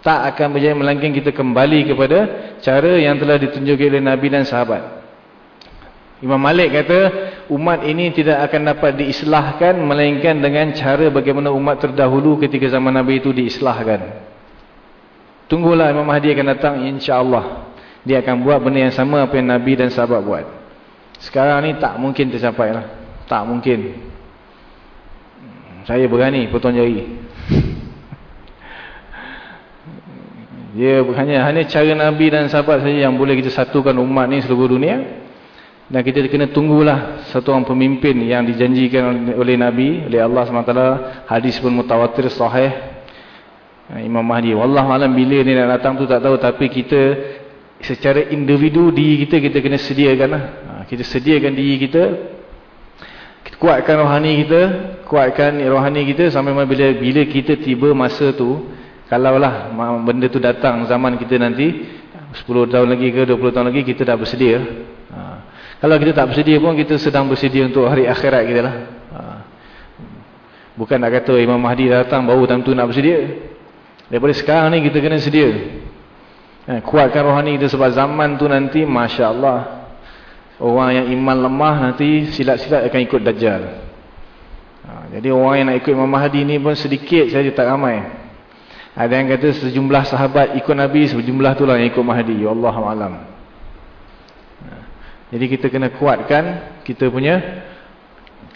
Tak akan berjaya melainkan kita kembali kepada cara yang telah ditunjukkan oleh Nabi dan sahabat. Imam Malik kata, umat ini tidak akan dapat diislahkan melainkan dengan cara bagaimana umat terdahulu ketika zaman Nabi itu diislahkan. Tunggulah Imam Mahdi akan datang, insyaAllah. Dia akan buat benda yang sama apa yang Nabi dan sahabat buat. Sekarang ni tak mungkin tercapai lah. Tak mungkin. Saya berani potong jari. Dia hanya hanya cara Nabi dan sahabat saja yang boleh kita satukan umat ni seluruh dunia. Dan kita kena tunggulah satu orang pemimpin yang dijanjikan oleh Nabi, oleh Allah SWT. Hadis pun mutawatir, sahih. Imam Mahdi. Wallahualam bila ni nak datang tu tak tahu. Tapi kita secara individu diri kita, kita kena sediakan lah kita sediakan diri kita kita kuatkan rohani kita kuatkan rohani kita sampai bila bila kita tiba masa tu kalaulah benda tu datang zaman kita nanti 10 tahun lagi ke 20 tahun lagi kita dah bersedia ha. Kalau kita tak bersedia pun kita sedang bersedia untuk hari akhirat kita lah ha. bukan nak kata Imam Mahdi datang baru time tu nak bersedia daripada sekarang ni kita kena sedia ha. kuatkan rohani kita sebab zaman tu nanti Masya Allah Orang yang iman lemah nanti silat-silat akan ikut Dajjal. Ha, jadi orang yang nak ikut Imam Mahdi ni pun sedikit saja tak ramai. Ada yang kata sejumlah sahabat ikut Nabi, sejumlah tu lah yang ikut Mahdi. Ya Allah alam. Jadi kita kena kuatkan kita punya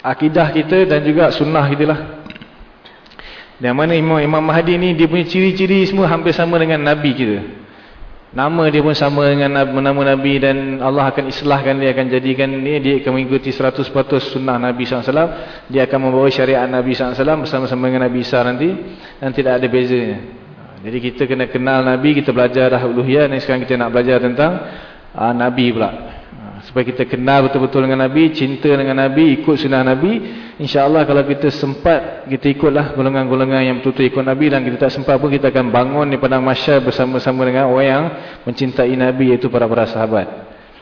akidah kita dan juga sunnah kita lah. Dan mana Imam, Imam Mahdi ni dia punya ciri-ciri semua hampir sama dengan Nabi kita. Nama dia pun sama dengan nama Nabi dan Allah akan islahkan dia akan jadikan ni dia akan mengikuti 100% sunnah Nabi SAW. Dia akan membawa syariat Nabi SAW bersama-sama dengan Nabi Isa nanti dan tidak ada bezanya. Jadi kita kena kenal Nabi, kita belajar dah uluhiyah dan sekarang kita nak belajar tentang uh, Nabi pula supaya kita kenal betul-betul dengan Nabi, cinta dengan Nabi, ikut sunnah Nabi. InsyaAllah kalau kita sempat, kita ikutlah golongan-golongan yang betul-betul ikut Nabi dan kita tak sempat pun kita akan bangun di padang masyar bersama-sama dengan orang yang mencintai Nabi iaitu para-para sahabat.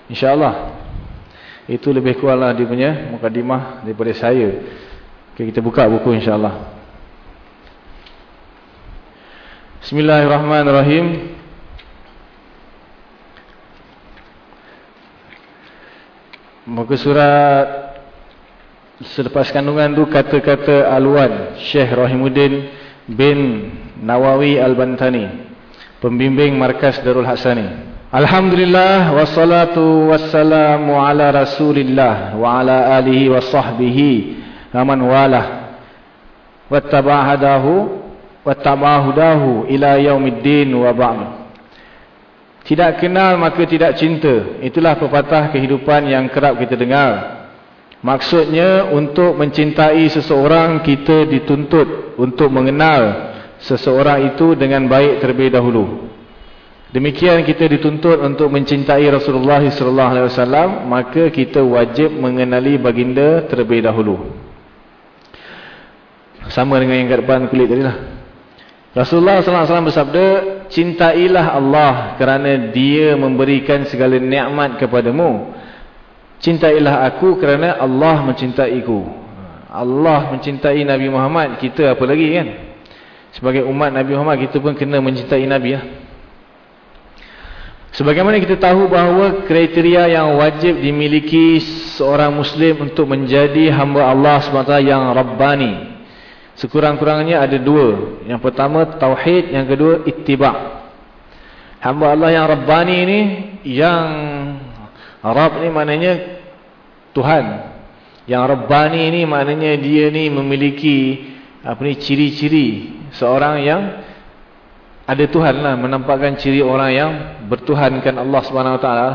InsyaAllah. Itu lebih kuatlah dia punya mukadimah daripada saya. Okay, kita buka buku insyaAllah. Bismillahirrahmanirrahim. Muka surat selepas kandungan tu kata-kata Alwan Syekh Rahimuddin bin Nawawi Al-Bantani pembimbing markas Darul Hasani Alhamdulillah wassalatu wassalamu ala rasulillah wa ala alihi wa sahbihi aman walah. Wattaba'adahu wattaba'ahudahu ila yaumiddin wa ba'du tidak kenal maka tidak cinta. Itulah pepatah kehidupan yang kerap kita dengar. Maksudnya untuk mencintai seseorang kita dituntut untuk mengenal seseorang itu dengan baik terlebih dahulu. Demikian kita dituntut untuk mencintai Rasulullah sallallahu alaihi wasallam, maka kita wajib mengenali baginda terlebih dahulu. Sama dengan yang kat depan kulit tadi lah. Rasulullah SAW bersabda, cintailah Allah kerana dia memberikan segala nikmat kepadamu. Cintailah aku kerana Allah mencintaiku. Allah mencintai Nabi Muhammad, kita apa lagi kan? Sebagai umat Nabi Muhammad, kita pun kena mencintai Nabi. Ya? Sebagaimana kita tahu bahawa kriteria yang wajib dimiliki seorang Muslim untuk menjadi hamba Allah SWT yang Rabbani. Sekurang-kurangnya ada dua. Yang pertama tauhid, yang kedua ittiba'. Hamba Allah yang Rabbani ini yang Rabb ni maknanya Tuhan. Yang Rabbani ini maknanya dia ni memiliki apa ni ciri-ciri seorang yang ada Tuhan lah menampakkan ciri orang yang bertuhankan Allah Subhanahu Wa Taala.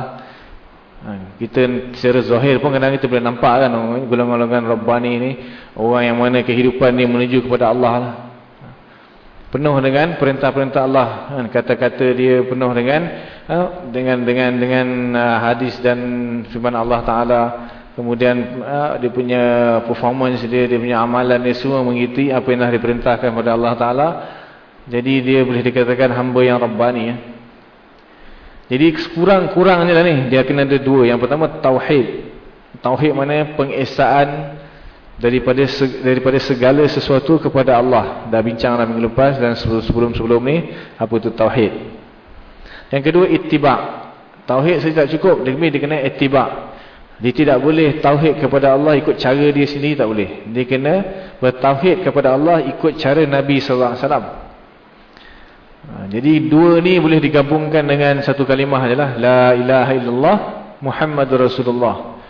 Ha, kita secara zahir pun kadang kita boleh nampak kan golongan-golongan Rabbani ini orang yang mana kehidupan dia menuju kepada Allah lah. Penuh dengan perintah-perintah Allah. Kan? Kata-kata dia penuh dengan ha, dengan dengan dengan hadis dan firman Allah Taala. Kemudian dia punya performance dia, dia punya amalan dia semua mengikuti apa yang dah diperintahkan kepada Allah Taala. Jadi dia boleh dikatakan hamba yang Rabbani ya. Jadi kurang-kurangnya lah ni. Dia kena ada dua. Yang pertama Tauhid. Tauhid mana pengesaan daripada daripada segala sesuatu kepada Allah. Dah bincang dalam minggu lepas dan sebelum-sebelum ni. Apa itu Tauhid. Yang kedua Ittibak. Tauhid saja tak cukup. Demi dia kena Ittibak. Dia tidak boleh Tauhid kepada Allah ikut cara dia sendiri. Tak boleh. Dia kena bertauhid kepada Allah ikut cara Nabi SAW. Jadi dua ni boleh digabungkan dengan satu kalimah adalah La ilaha illallah Muhammadur Rasulullah.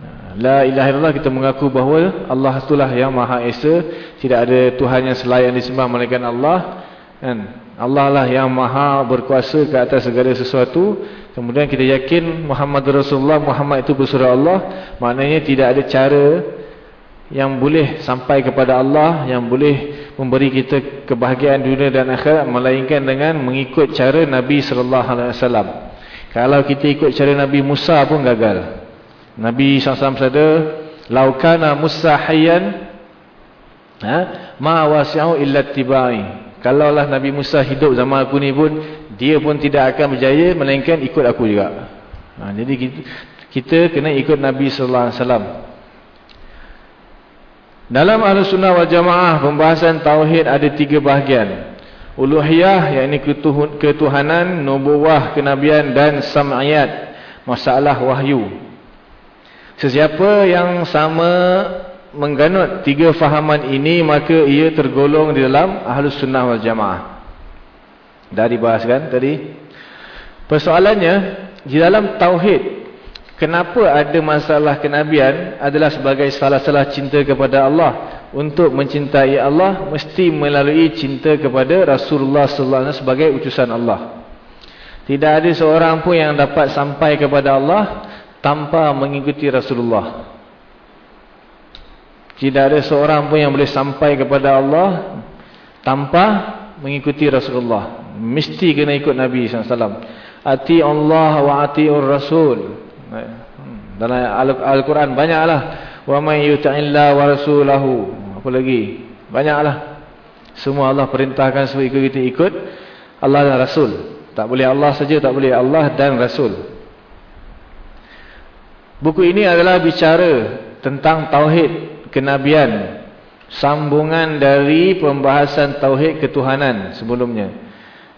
Ha, La ilaha illallah kita mengaku bahawa Allah itulah yang Maha Esa, tidak ada Tuhan yang selain disembah melainkan Allah. Kan? Allah lah yang Maha berkuasa ke atas segala sesuatu. Kemudian kita yakin Muhammadur Rasulullah, Muhammad itu bersurah Allah, maknanya tidak ada cara yang boleh sampai kepada Allah, yang boleh memberi kita kebahagiaan dunia dan akhirat melainkan dengan mengikut cara Nabi sallallahu alaihi wasallam. Kalau kita ikut cara Nabi Musa pun gagal. Nabi sallallahu alaihi wasallam "Lau kana Musa hayyan ha ma wasi'u illa tibai." Kalaulah Nabi Musa hidup zaman aku ni pun dia pun tidak akan berjaya melainkan ikut aku juga. Ha, jadi kita, kita kena ikut Nabi sallallahu alaihi wasallam. Dalam Ahlus Sunnah wal Jamaah pembahasan tauhid ada tiga bahagian. Uluhiyah yakni ketuhanan, nubuwah, kenabian dan sam'iyat, masalah wahyu. Sesiapa yang sama mengganut tiga fahaman ini maka ia tergolong di dalam Ahlus Sunnah wal Jamaah. Dah dibahaskan tadi. Persoalannya di dalam tauhid Kenapa ada masalah kenabian adalah sebagai salah-salah cinta kepada Allah. Untuk mencintai Allah mesti melalui cinta kepada Rasulullah sallallahu alaihi sebagai utusan Allah. Tidak ada seorang pun yang dapat sampai kepada Allah tanpa mengikuti Rasulullah. Tidak ada seorang pun yang boleh sampai kepada Allah tanpa mengikuti Rasulullah. Mesti kena ikut Nabi sallallahu alaihi wasallam. Ati Allah wa atiur Rasul. Dalam Al-Quran banyaklah. Wa may yuta'illa wa rasulahu. Apa lagi? Banyaklah. Semua Allah perintahkan supaya kita ikut Allah dan Rasul. Tak boleh Allah saja, tak boleh Allah dan Rasul. Buku ini adalah bicara tentang tauhid kenabian. Sambungan dari pembahasan tauhid ketuhanan sebelumnya.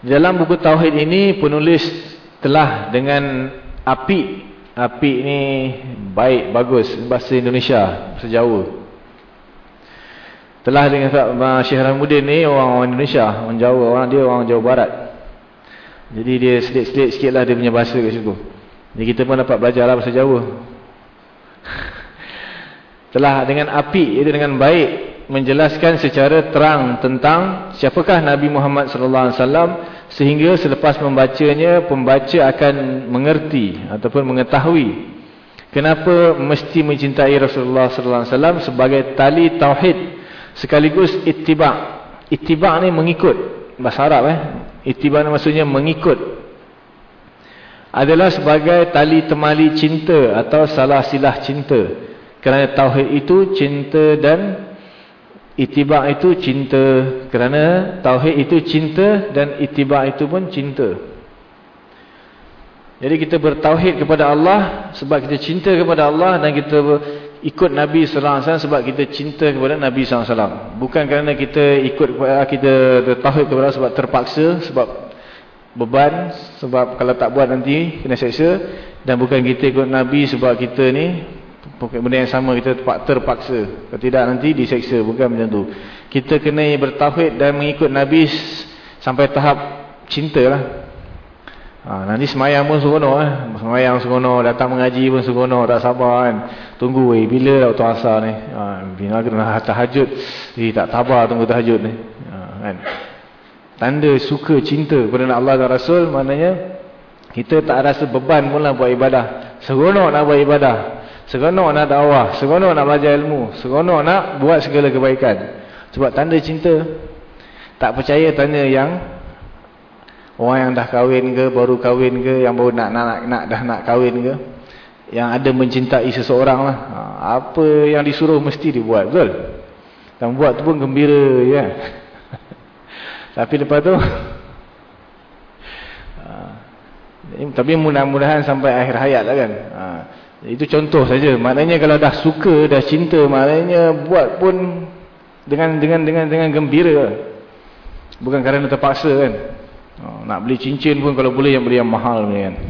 Dalam buku tauhid ini penulis telah dengan api Api ni baik, bagus bahasa Indonesia, bahasa Jawa. Telah dengan Syekh Rahmuddin ni orang, orang Indonesia, orang Jawa, orang dia orang Jawa Barat. Jadi dia sedikit-sedikit sikitlah dia punya bahasa kat situ. Jadi kita pun dapat belajarlah bahasa Jawa. Telah dengan api, itu dengan baik menjelaskan secara terang tentang siapakah Nabi Muhammad sallallahu alaihi wasallam sehingga selepas membacanya pembaca akan mengerti ataupun mengetahui kenapa mesti mencintai Rasulullah sallallahu alaihi wasallam sebagai tali tauhid sekaligus ittiba. Ittiba ni mengikut bahasa Arab eh. Ittiba ni maksudnya mengikut. Adalah sebagai tali temali cinta atau salah silah cinta. Kerana tauhid itu cinta dan Itibak itu cinta. Kerana tauhid itu cinta dan itibak itu pun cinta. Jadi kita bertauhid kepada Allah sebab kita cinta kepada Allah dan kita ikut Nabi sallallahu alaihi wasallam sebab kita cinta kepada Nabi sallallahu alaihi wasallam. Bukan kerana kita ikut kita tauhid kepada Allah sebab terpaksa sebab beban sebab kalau tak buat nanti kena seksa dan bukan kita ikut Nabi sebab kita ni benda yang sama kita terpaksa. Kalau tidak nanti diseksa bukan macam tu. Kita kena bertauhid dan mengikut Nabi sampai tahap cintalah. Ha, nanti semayang pun seronok eh. Semayang seronok, datang mengaji pun seronok, tak sabar kan. Tunggu eh, bila lah waktu asar ni. Ha, bila kena tahajud. Eh, tak sabar tunggu tahajud ni. Ha, kan. Tanda suka cinta kepada Allah dan Rasul, maknanya kita tak rasa beban pun lah buat ibadah. Seronok nak buat ibadah. Seronok nak dakwah. Seronok nak belajar ilmu. Seronok nak buat segala kebaikan. Sebab tanda cinta. Tak percaya tanda yang Orang yang dah kahwin ke, baru kahwin ke, yang baru nak nak, nak, nak dah nak kahwin ke. Yang ada mencintai seseorang lah. Ha, apa yang disuruh mesti dibuat, betul? Dan buat tu pun gembira, ya. Tapi lepas tu, ha, tapi mudah-mudahan sampai akhir hayat lah kan. Ha, itu contoh saja. Maknanya kalau dah suka, dah cinta, maknanya buat pun dengan dengan dengan dengan gembira. Bukan kerana terpaksa kan. Oh, nak beli cincin pun kalau boleh yang beli yang mahal ni kan.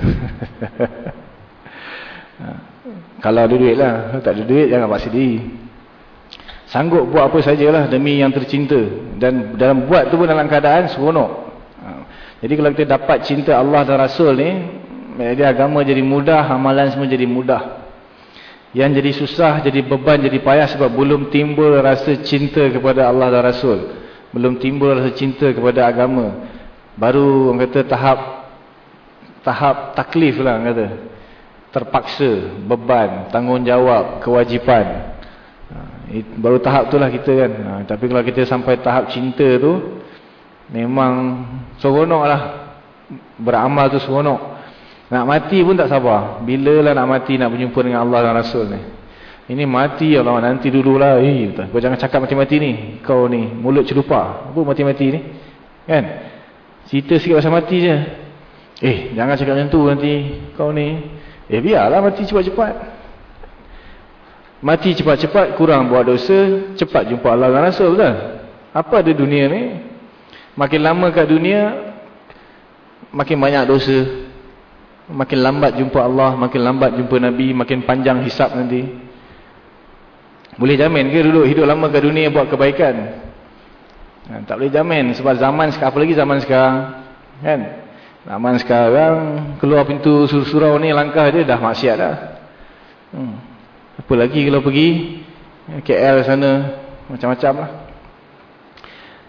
kalau ada duit lah. Tak ada duit jangan paksa diri. Sanggup buat apa sajalah demi yang tercinta. Dan dalam buat tu pun dalam keadaan seronok. Ha. Jadi kalau kita dapat cinta Allah dan Rasul ni. Jadi agama jadi mudah. Amalan semua jadi mudah. Yang jadi susah, jadi beban, jadi payah. Sebab belum timbul rasa cinta kepada Allah dan Rasul. Belum timbul rasa cinta kepada agama. Baru orang kata tahap tahap taklif lah orang kata. Terpaksa, beban, tanggungjawab, kewajipan. Ha, baru tahap tu lah kita kan. Ha, tapi kalau kita sampai tahap cinta tu, memang seronok lah. Beramal tu seronok. Nak mati pun tak sabar. Bila lah nak mati nak berjumpa dengan Allah dan Rasul ni. Ini mati ya Allah nanti dululah. Eh, kau jangan cakap mati-mati ni. Kau ni mulut celupa. Apa mati-mati ni? Kan? Cerita sikit pasal mati je. Eh, jangan cakap macam tu nanti kau ni. Eh, biarlah mati cepat-cepat. Mati cepat-cepat, kurang buat dosa, cepat jumpa Allah dan Rasul, betul? Apa ada dunia ni? Makin lama kat dunia, makin banyak dosa. Makin lambat jumpa Allah, makin lambat jumpa Nabi, makin panjang hisap nanti. Boleh jamin ke duduk hidup lama kat dunia buat kebaikan? Ha, tak boleh jamin sebab zaman sekarang, apa lagi zaman sekarang. Kan? Zaman sekarang, keluar pintu surau ni langkah dia dah maksiat dah. Hmm. Apa lagi kalau pergi KL sana, macam-macam lah.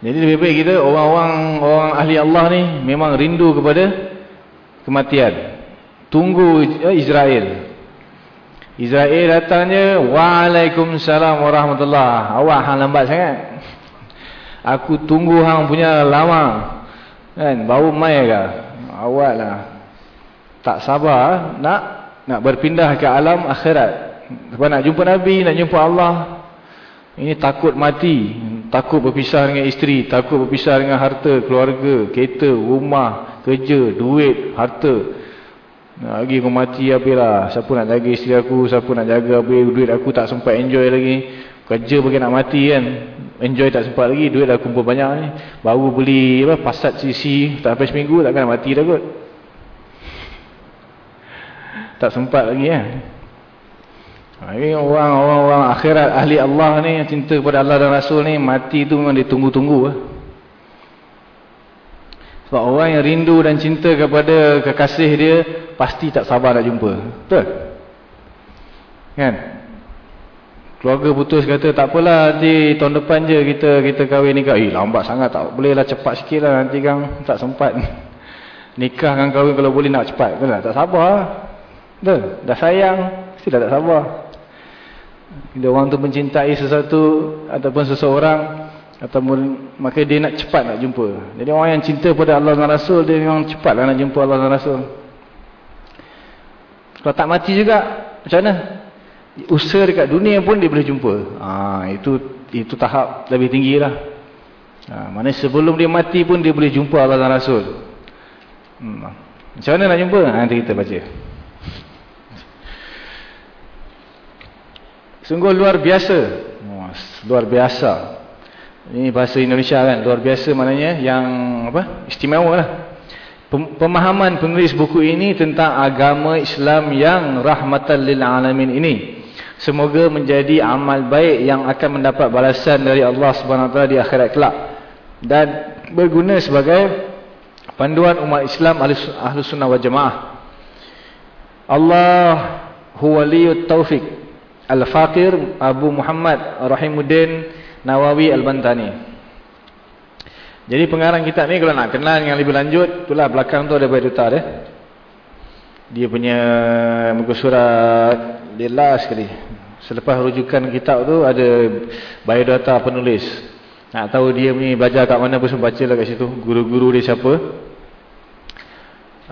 Jadi lebih baik kita, orang-orang orang ahli Allah ni memang rindu kepada kematian. Tunggu eh, Israel. Israel datangnya, Waalaikumsalam warahmatullahi Awak hang lambat sangat. Aku tunggu hang punya lama. Kan? Baru mai ke? Awal lah. Tak sabar nak nak berpindah ke alam akhirat. Sebab nak jumpa Nabi, nak jumpa Allah. Ini takut mati. Takut berpisah dengan isteri. Takut berpisah dengan harta, keluarga, kereta, rumah, kerja, duit, harta. Lagi aku mati habis lah. Siapa nak jaga isteri aku, siapa nak jaga habis duit aku tak sempat enjoy lagi. Kerja bagi nak mati kan enjoy tak sempat lagi duit dah kumpul banyak ni baru beli apa pasat sisi tak sampai seminggu takkan mati dah kot tak sempat lagi kan ini orang-orang akhirat ahli Allah ni cinta kepada Allah dan Rasul ni mati tu memang ditunggu-tunggu lah. Sebab orang yang rindu dan cinta kepada kekasih dia pasti tak sabar nak jumpa betul? kan? Keluarga putus kata tak apalah nanti tahun depan je kita kita kahwin nikah. Eh lambat sangat tak boleh lah cepat sikit lah nanti kan tak sempat. Nikah kan kahwin kalau boleh nak cepat. Betul tak? sabar. Betul? Dah sayang. Mesti dah tak sabar. Bila orang tu mencintai sesuatu ataupun seseorang ataupun maka dia nak cepat nak jumpa. Jadi orang yang cinta pada Allah dan Rasul dia memang cepat lah nak jumpa Allah dan Rasul. Kalau tak mati juga macam mana? usaha dekat dunia pun dia boleh jumpa. Ha, itu itu tahap lebih tinggi lah. Ha, mana sebelum dia mati pun dia boleh jumpa Allah dan Rasul. Hmm. Macam mana nak jumpa? Ha, nanti kita baca. Sungguh luar biasa. Luar biasa. Ini bahasa Indonesia kan. Luar biasa maknanya yang apa? Istimewa lah. Pemahaman penulis buku ini tentang agama Islam yang rahmatan lil alamin ini. Semoga menjadi amal baik yang akan mendapat balasan dari Allah SWT di akhirat kelak. Dan berguna sebagai panduan umat Islam Ahlus Sunnah wa Jamaah. Allah huwaliyut taufiq. Al-Faqir Abu Muhammad Rahimuddin Nawawi Al-Bantani. Jadi pengarang kitab ni kalau nak kenal yang lebih lanjut, itulah belakang tu ada bioduta dia. Dia punya muka surat dia last sekali. Selepas rujukan kitab tu ada biodata penulis. Nak tahu dia ni belajar kat mana pun baca lah kat situ. Guru-guru dia siapa.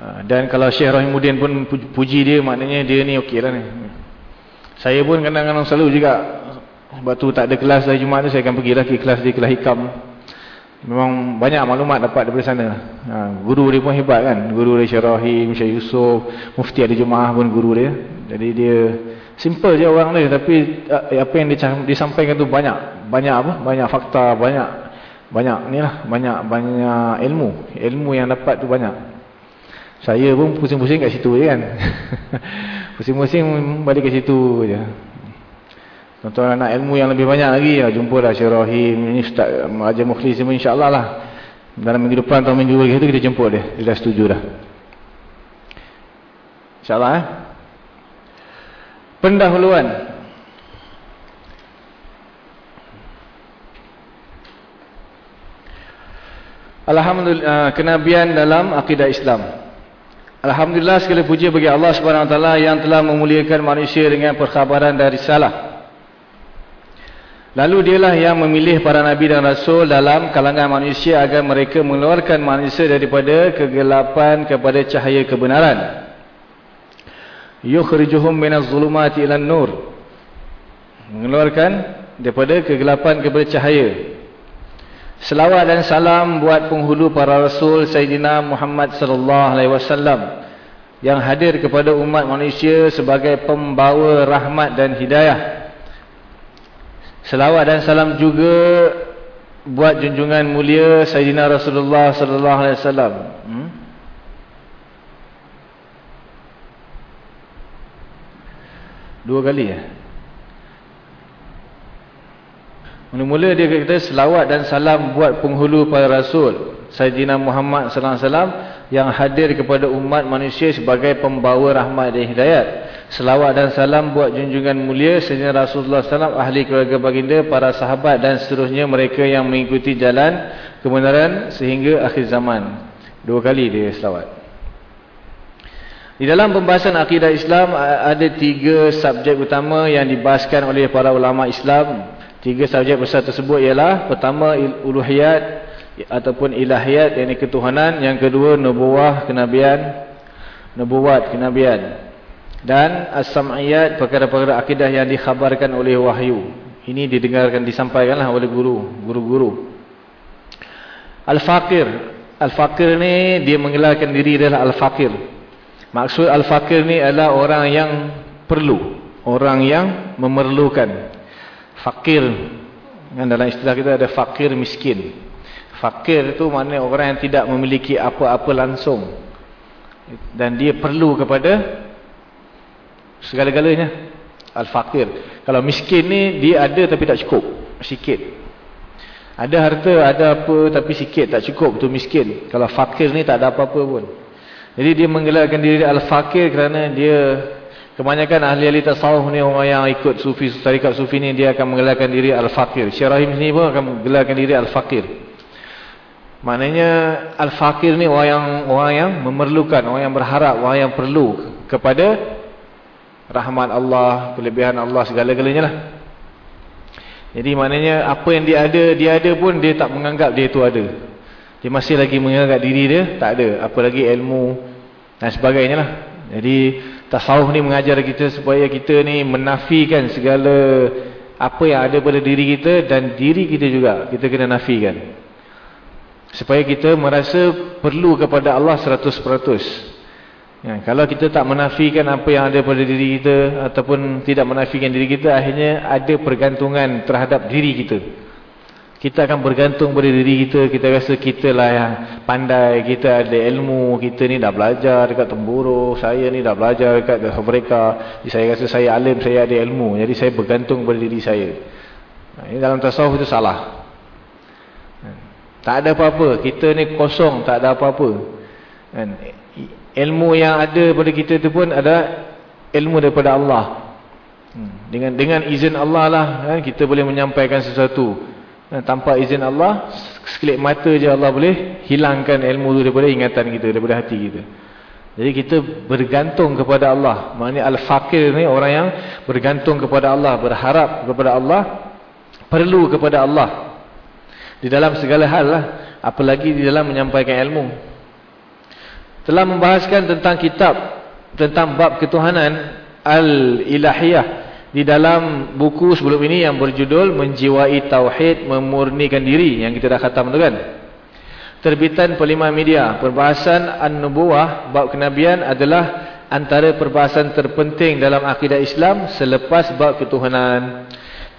Ah, dan kalau Syekh Rahimuddin pun puji dia maknanya dia ni okey lah ni. Saya pun kadang-kadang selalu juga sebab tu tak ada kelas hari Jumaat tu saya akan pergi lagi kelas di kelas hikam. Memang banyak maklumat dapat daripada sana. Ha, guru dia pun hebat kan. Guru dia Syekh Rahim, Syekh Yusof, Mufti ada Jumaah pun guru dia. Jadi dia simple je orang dia tapi eh, apa yang disampaikan tu banyak. Banyak apa? Banyak fakta, banyak banyak ni lah, banyak banyak ilmu. Ilmu yang dapat tu banyak. Saya pun pusing-pusing kat situ je kan. Pusing-pusing balik ke situ je. Tuan-tuan nak ilmu yang lebih banyak lagi, ya, jumpa lah Syekh Rahim, ini Ustaz Haji Mukhlis semua insyaAllah lah. Dalam minggu depan atau minggu lagi itu kita jemput dia. Dia dah setuju dah. InsyaAllah eh. Pendahuluan. Alhamdulillah, kenabian dalam akidah Islam. Alhamdulillah segala puji bagi Allah Taala yang telah memuliakan manusia dengan perkhabaran dari salah. Lalu dialah yang memilih para nabi dan rasul dalam kalangan manusia agar mereka mengeluarkan manusia daripada kegelapan kepada cahaya kebenaran. Yukhrijuhum minaz zulumati ilan nur. Mengeluarkan daripada kegelapan kepada cahaya. Selawat dan salam buat penghulu para rasul Sayyidina Muhammad sallallahu alaihi wasallam yang hadir kepada umat manusia sebagai pembawa rahmat dan hidayah. Selawat dan salam juga buat junjungan mulia Sayyidina Rasulullah sallallahu alaihi wasallam. Hmm? Dua kali ya. Mula-mula dia kata selawat dan salam buat penghulu para rasul Sayyidina Muhammad sallallahu alaihi wasallam yang hadir kepada umat manusia sebagai pembawa rahmat dan hidayat. Selawat dan salam buat junjungan mulia Sayyidina Rasulullah sallallahu ahli keluarga baginda, para sahabat dan seterusnya mereka yang mengikuti jalan kebenaran sehingga akhir zaman. Dua kali dia selawat. Di dalam pembahasan akidah Islam ada tiga subjek utama yang dibahaskan oleh para ulama Islam Tiga subjek besar tersebut ialah pertama uluhiyat ataupun ilahiyat yakni ketuhanan, yang kedua nubuah kenabian, nubuat kenabian. Dan as-sam'iyat perkara-perkara akidah yang dikhabarkan oleh wahyu. Ini didengarkan disampaikanlah oleh guru, guru-guru. Al-Faqir. Al-Faqir ni dia menggelarkan diri adalah Al-Faqir. Maksud Al-Faqir ni adalah orang yang perlu, orang yang memerlukan fakir kan dalam istilah kita ada fakir miskin fakir itu maknanya orang yang tidak memiliki apa-apa langsung. Dan dia perlu kepada segala-galanya. Al-fakir. Kalau miskin ni dia ada tapi tak cukup. Sikit. Ada harta ada apa tapi sikit tak cukup. Tu miskin. Kalau fakir ni tak ada apa-apa pun. Jadi dia menggelarkan diri al-fakir kerana dia Kebanyakan ahli-ahli tasawuf ni orang yang ikut sufi, tarikat sufi ni dia akan menggelarkan diri al-faqir. Syarahim ni pun akan menggelarkan diri al-faqir. Maknanya al-faqir ni orang yang orang yang memerlukan, orang yang berharap, orang yang perlu kepada rahmat Allah, kelebihan Allah segala-galanya lah. Jadi maknanya apa yang dia ada, dia ada pun dia tak menganggap dia itu ada. Dia masih lagi menganggap diri dia tak ada, apalagi ilmu dan sebagainya lah. Jadi tasawuf ni mengajar kita supaya kita ni menafikan segala apa yang ada pada diri kita dan diri kita juga kita kena nafikan. Supaya kita merasa perlu kepada Allah 100%. Ya, kalau kita tak menafikan apa yang ada pada diri kita ataupun tidak menafikan diri kita akhirnya ada pergantungan terhadap diri kita. Kita akan bergantung pada diri kita, kita rasa kita lah yang pandai, kita ada ilmu, kita ni dah belajar dekat Temburu, saya ni dah belajar dekat mereka, saya rasa saya alim, saya ada ilmu, jadi saya bergantung pada diri saya. Ini dalam tasawuf itu salah. Tak ada apa-apa, kita ni kosong, tak ada apa-apa. Ilmu yang ada pada kita itu pun ada ilmu daripada Allah. Hmm. Dengan dengan izin Allah lah, kan, kita boleh menyampaikan sesuatu. Eh, tanpa izin Allah sekelip mata je Allah boleh hilangkan ilmu tu daripada ingatan kita daripada hati kita jadi kita bergantung kepada Allah maknanya al-fakir ni orang yang bergantung kepada Allah berharap kepada Allah perlu kepada Allah di dalam segala hal lah apalagi di dalam menyampaikan ilmu telah membahaskan tentang kitab tentang bab ketuhanan al-ilahiyah di dalam buku sebelum ini yang berjudul Menjiwai Tauhid Memurnikan Diri yang kita dah khatam tu kan. Terbitan Pelima Media, perbahasan An-Nubuwah bab kenabian adalah antara perbahasan terpenting dalam akidah Islam selepas bab ketuhanan.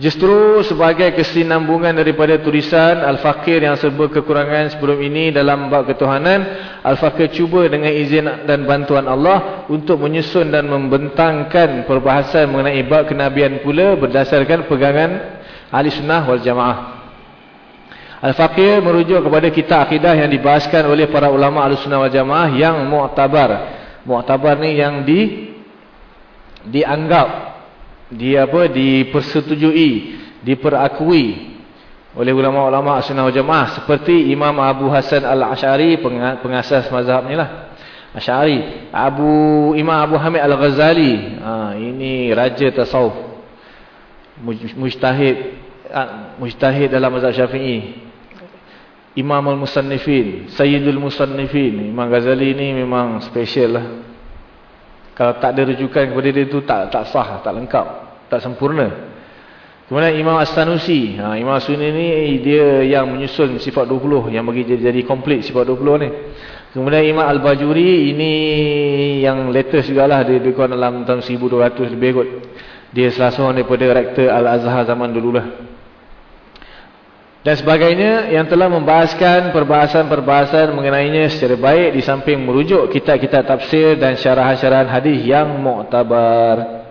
Justru sebagai kesinambungan daripada tulisan Al-Fakir yang serba kekurangan sebelum ini dalam bab ketuhanan, Al-Fakir cuba dengan izin dan bantuan Allah untuk menyusun dan membentangkan perbahasan mengenai bab kenabian pula berdasarkan pegangan Ahli Sunnah wal Jamaah. Al-Fakir merujuk kepada kitab akidah yang dibahaskan oleh para ulama Ahli Sunnah wal Jamaah yang mu'tabar. Mu'tabar ni yang di dianggap dia apa dipersetujui, diperakui oleh ulama-ulama sunnah jamaah seperti Imam Abu Hasan Al-Asy'ari pengasas mazhab ni lah. Asy'ari, Abu Imam Abu Hamid Al-Ghazali, ha, ini raja tasawuf. Mujtahid ha, mujtahid dalam mazhab Syafi'i. Imam Al-Musannifin, Sayyidul Musannifin. Imam Ghazali ni memang special lah. Kalau tak ada rujukan kepada dia itu tak tak sah, tak lengkap, tak sempurna. Kemudian Imam As-Sanusi, ha, Imam As-Sanusi ni dia yang menyusun sifat 20 yang bagi jadi, komplit sifat 20 ni. Kemudian Imam Al-Bajuri ini yang latest jugalah dia lebih kurang dalam tahun 1200 lebih kot. Dia seorang daripada rektor Al-Azhar zaman dululah dan sebagainya yang telah membahaskan perbahasan-perbahasan mengenainya secara baik di samping merujuk kitab-kitab tafsir dan syarahan-syarahan hadis yang muktabar.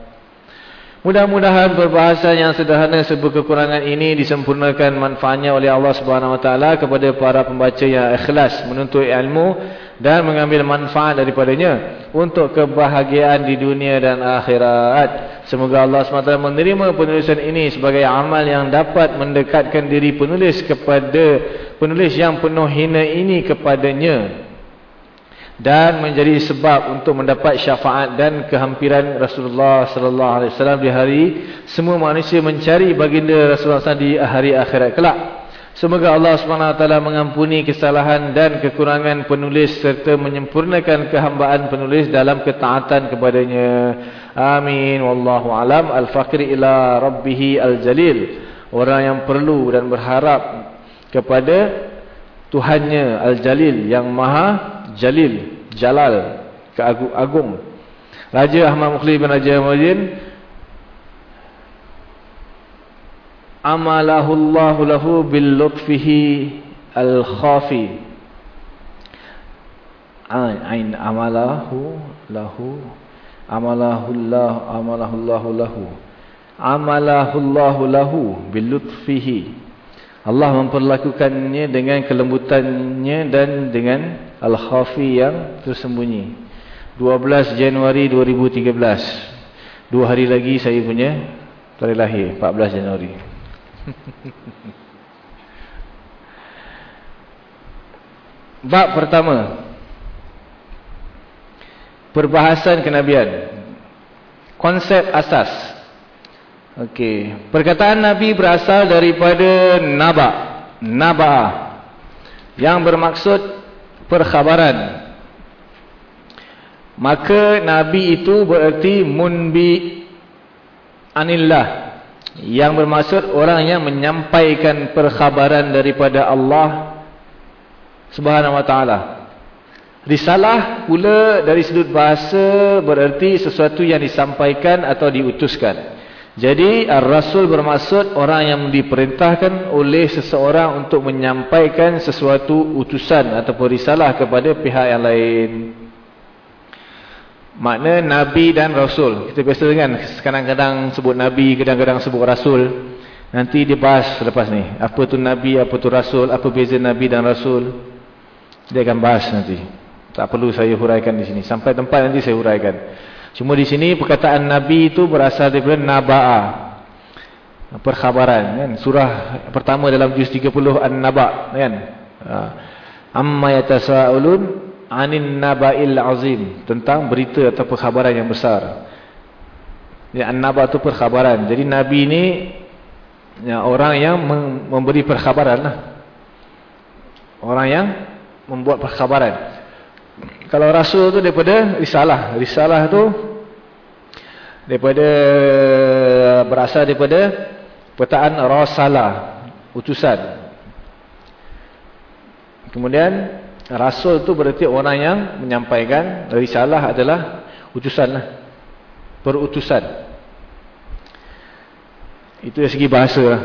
Mudah-mudahan perbahasan yang sederhana serba kekurangan ini disempurnakan manfaatnya oleh Allah Subhanahu Wa Taala kepada para pembaca yang ikhlas menuntut ilmu dan mengambil manfaat daripadanya untuk kebahagiaan di dunia dan akhirat. Semoga Allah SWT menerima penulisan ini sebagai amal yang dapat mendekatkan diri penulis kepada penulis yang penuh hina ini kepadanya. Dan menjadi sebab untuk mendapat syafaat dan kehampiran Rasulullah sallallahu alaihi wasallam di hari semua manusia mencari baginda Rasulullah SAW di hari akhirat kelak. Semoga Allah SWT mengampuni kesalahan dan kekurangan penulis serta menyempurnakan kehambaan penulis dalam ketaatan kepadanya. Amin. Wallahu alam. Al-Fakir ila Rabbihi Al-Jalil. Orang yang perlu dan berharap kepada Tuhannya Al-Jalil yang maha Jalil. Jalal. Keagung. Raja Ahmad Mukhli bin Raja Muhammad amalahu Allah lahu bil lutfihi al khafi ain amalahu lahu amalahu Allah amalahu Allah lahu amalahu Allah lahu bil lutfihi. Allah memperlakukannya dengan kelembutannya dan dengan al khafi yang tersembunyi. 12 Januari 2013 dua hari lagi saya punya tarikh lahir 14 Januari Bab pertama. Perbahasan kenabian. Konsep asas. Okey, perkataan Nabi berasal daripada naba, naba. Yang bermaksud perkhabaran. Maka Nabi itu bererti munbi anillah. Yang bermaksud orang yang menyampaikan perkhabaran daripada Allah subhanahu wa ta'ala. Risalah pula dari sudut bahasa bererti sesuatu yang disampaikan atau diutuskan. Jadi Ar-Rasul bermaksud orang yang diperintahkan oleh seseorang untuk menyampaikan sesuatu utusan ataupun risalah kepada pihak yang lain. Makna Nabi dan Rasul. Kita biasa dengan kadang-kadang sebut Nabi, kadang-kadang sebut Rasul. Nanti dibahas lepas ni. Apa tu Nabi, apa tu Rasul, apa beza Nabi dan Rasul. Dia akan bahas nanti. Tak perlu saya huraikan di sini. Sampai tempat nanti saya huraikan. Cuma di sini perkataan Nabi itu berasal daripada Naba'a. Perkhabaran. Kan? Surah pertama dalam juz 30 An-Naba' kan? Ha. Amma yatasa'ulun anin naba'il azim. Tentang berita atau perkhabaran yang besar. Ya, An-Naba' itu perkhabaran. Jadi Nabi ini ya, orang yang memberi perkhabaran. Lah. Orang yang membuat perkhabaran. Kalau rasul tu daripada risalah. Risalah tu daripada berasal daripada perkataan rasalah, utusan. Kemudian rasul tu berarti orang yang menyampaikan risalah adalah utusan lah. Perutusan. Itu dari segi bahasa lah.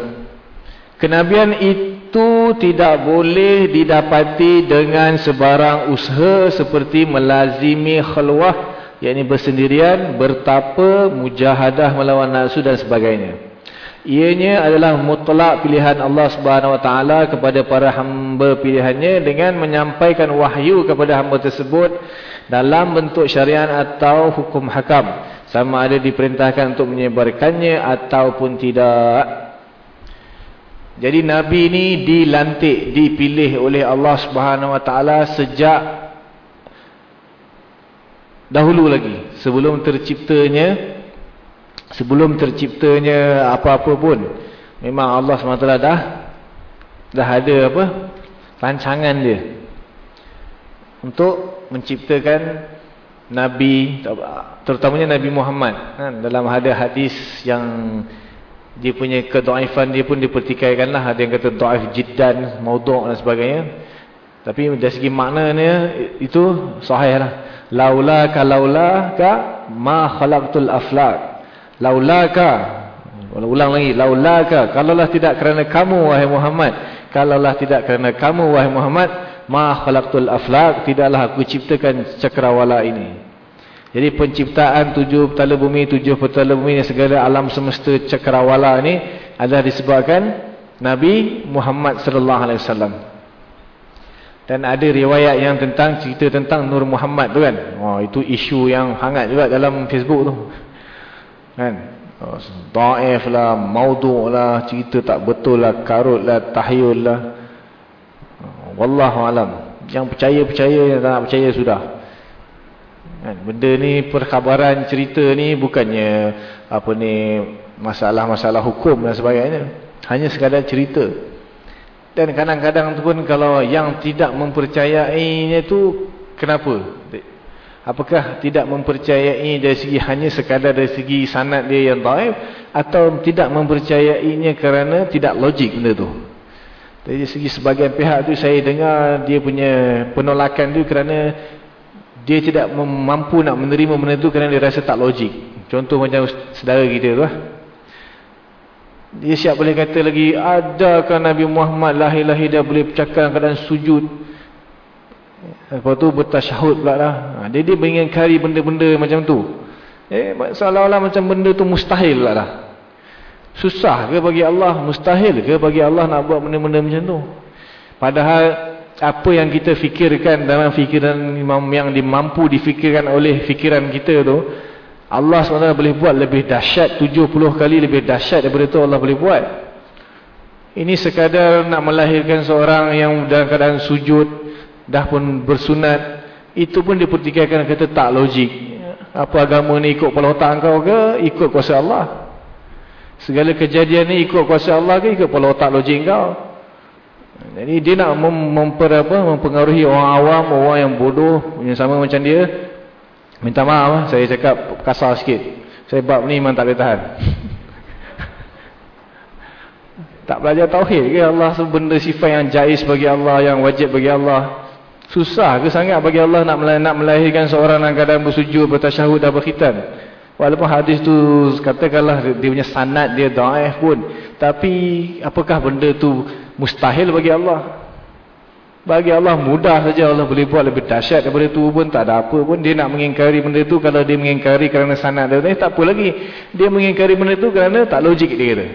Kenabian itu itu tidak boleh didapati dengan sebarang usaha seperti melazimi khulwah yakni bersendirian, bertapa, mujahadah melawan nafsu dan sebagainya. Ianya adalah mutlak pilihan Allah Subhanahu Wa Taala kepada para hamba pilihannya dengan menyampaikan wahyu kepada hamba tersebut dalam bentuk syariat atau hukum hakam sama ada diperintahkan untuk menyebarkannya ataupun tidak. Jadi Nabi ini dilantik, dipilih oleh Allah Subhanahu Wa Taala sejak dahulu lagi, sebelum terciptanya, sebelum terciptanya apa-apa pun, memang Allah SWT dah dah ada apa rancangan dia untuk menciptakan Nabi, terutamanya Nabi Muhammad. Kan? Dalam ada hadis yang dia punya kedaifan dia pun dipertikaikanlah ada yang kata daif jiddan maudhu' dan sebagainya tapi dari segi maknanya itu sahih lah laula ka laula ka ma khalaqtul aflaq laula ka ulang lagi laula ka kalaulah tidak kerana kamu wahai Muhammad kalaulah tidak kerana kamu wahai Muhammad ma khalaqtul aflaq tidaklah aku ciptakan cakrawala ini jadi penciptaan tujuh petala bumi, tujuh petala bumi segala alam semesta cakrawala ini adalah disebabkan Nabi Muhammad sallallahu alaihi wasallam. Dan ada riwayat yang tentang cerita tentang Nur Muhammad tu kan. Wah, itu isu yang hangat juga dalam Facebook tu. Kan? Oh, Daif lah, maudhu' lah, cerita tak betul lah, karut lah, tahyul lah. Wallahu alam. Yang percaya-percaya, yang tak percaya sudah. Kan? Benda ni perkhabaran cerita ni bukannya apa ni masalah-masalah hukum dan sebagainya. Hanya sekadar cerita. Dan kadang-kadang tu pun kalau yang tidak mempercayainya tu kenapa? Apakah tidak mempercayai dari segi hanya sekadar dari segi sanad dia yang daif atau tidak mempercayainya kerana tidak logik benda tu? Dari segi sebagian pihak tu saya dengar dia punya penolakan tu kerana dia tidak mampu nak menerima benda itu kerana dia rasa tak logik. Contoh macam saudara kita tu lah. Dia siap boleh kata lagi, adakah Nabi Muhammad lahir-lahir dia boleh bercakap keadaan sujud. Lepas tu bertasyahud pula lah. Ha, dia, dia kari benda-benda macam tu. Eh, seolah-olah macam benda tu mustahil pula lah. Susah ke bagi Allah? Mustahil ke bagi Allah nak buat benda-benda macam tu? Padahal apa yang kita fikirkan dalam fikiran yang dimampu difikirkan oleh fikiran kita tu Allah SWT boleh buat lebih dahsyat 70 kali lebih dahsyat daripada itu Allah boleh buat ini sekadar nak melahirkan seorang yang dalam keadaan sujud dah pun bersunat itu pun dipertikaikan kata tak logik apa agama ni ikut kepala otak kau ke ikut kuasa Allah segala kejadian ni ikut kuasa Allah ke ikut kepala otak logik kau jadi dia nak mem memper, apa, mempengaruhi orang awam, orang yang bodoh, yang sama macam dia. Minta maaf saya cakap kasar sikit. Saya bab ni memang tak boleh tahan. tak belajar tauhid ke Allah benda sifat yang jais bagi Allah, yang wajib bagi Allah. Susah ke sangat bagi Allah nak nak melahirkan seorang dalam keadaan bersujud, bertasyahud dan berkhitan. Walaupun hadis tu katakanlah dia punya sanad dia daif pun. Tapi apakah benda tu mustahil bagi Allah? Bagi Allah mudah saja Allah boleh buat lebih dahsyat daripada itu pun tak ada apa pun. Dia nak mengingkari benda itu kalau dia mengingkari kerana sanad dia. Eh, tak apa lagi. Dia mengingkari benda itu kerana tak logik dia kata.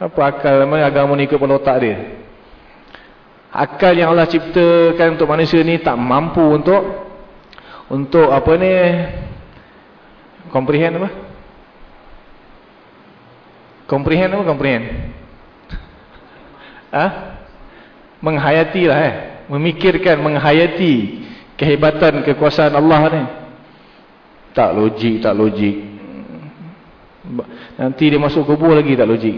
Apa akal agama ni ikut pada otak dia. Akal yang Allah ciptakan untuk manusia ni tak mampu untuk untuk apa ni comprehend apa? Comprehend apa comprehend? Ah? Menghayati lah eh memikirkan, menghayati kehebatan, kekuasaan Allah ni. Tak logik, tak logik. Nanti dia masuk kubur lagi tak logik.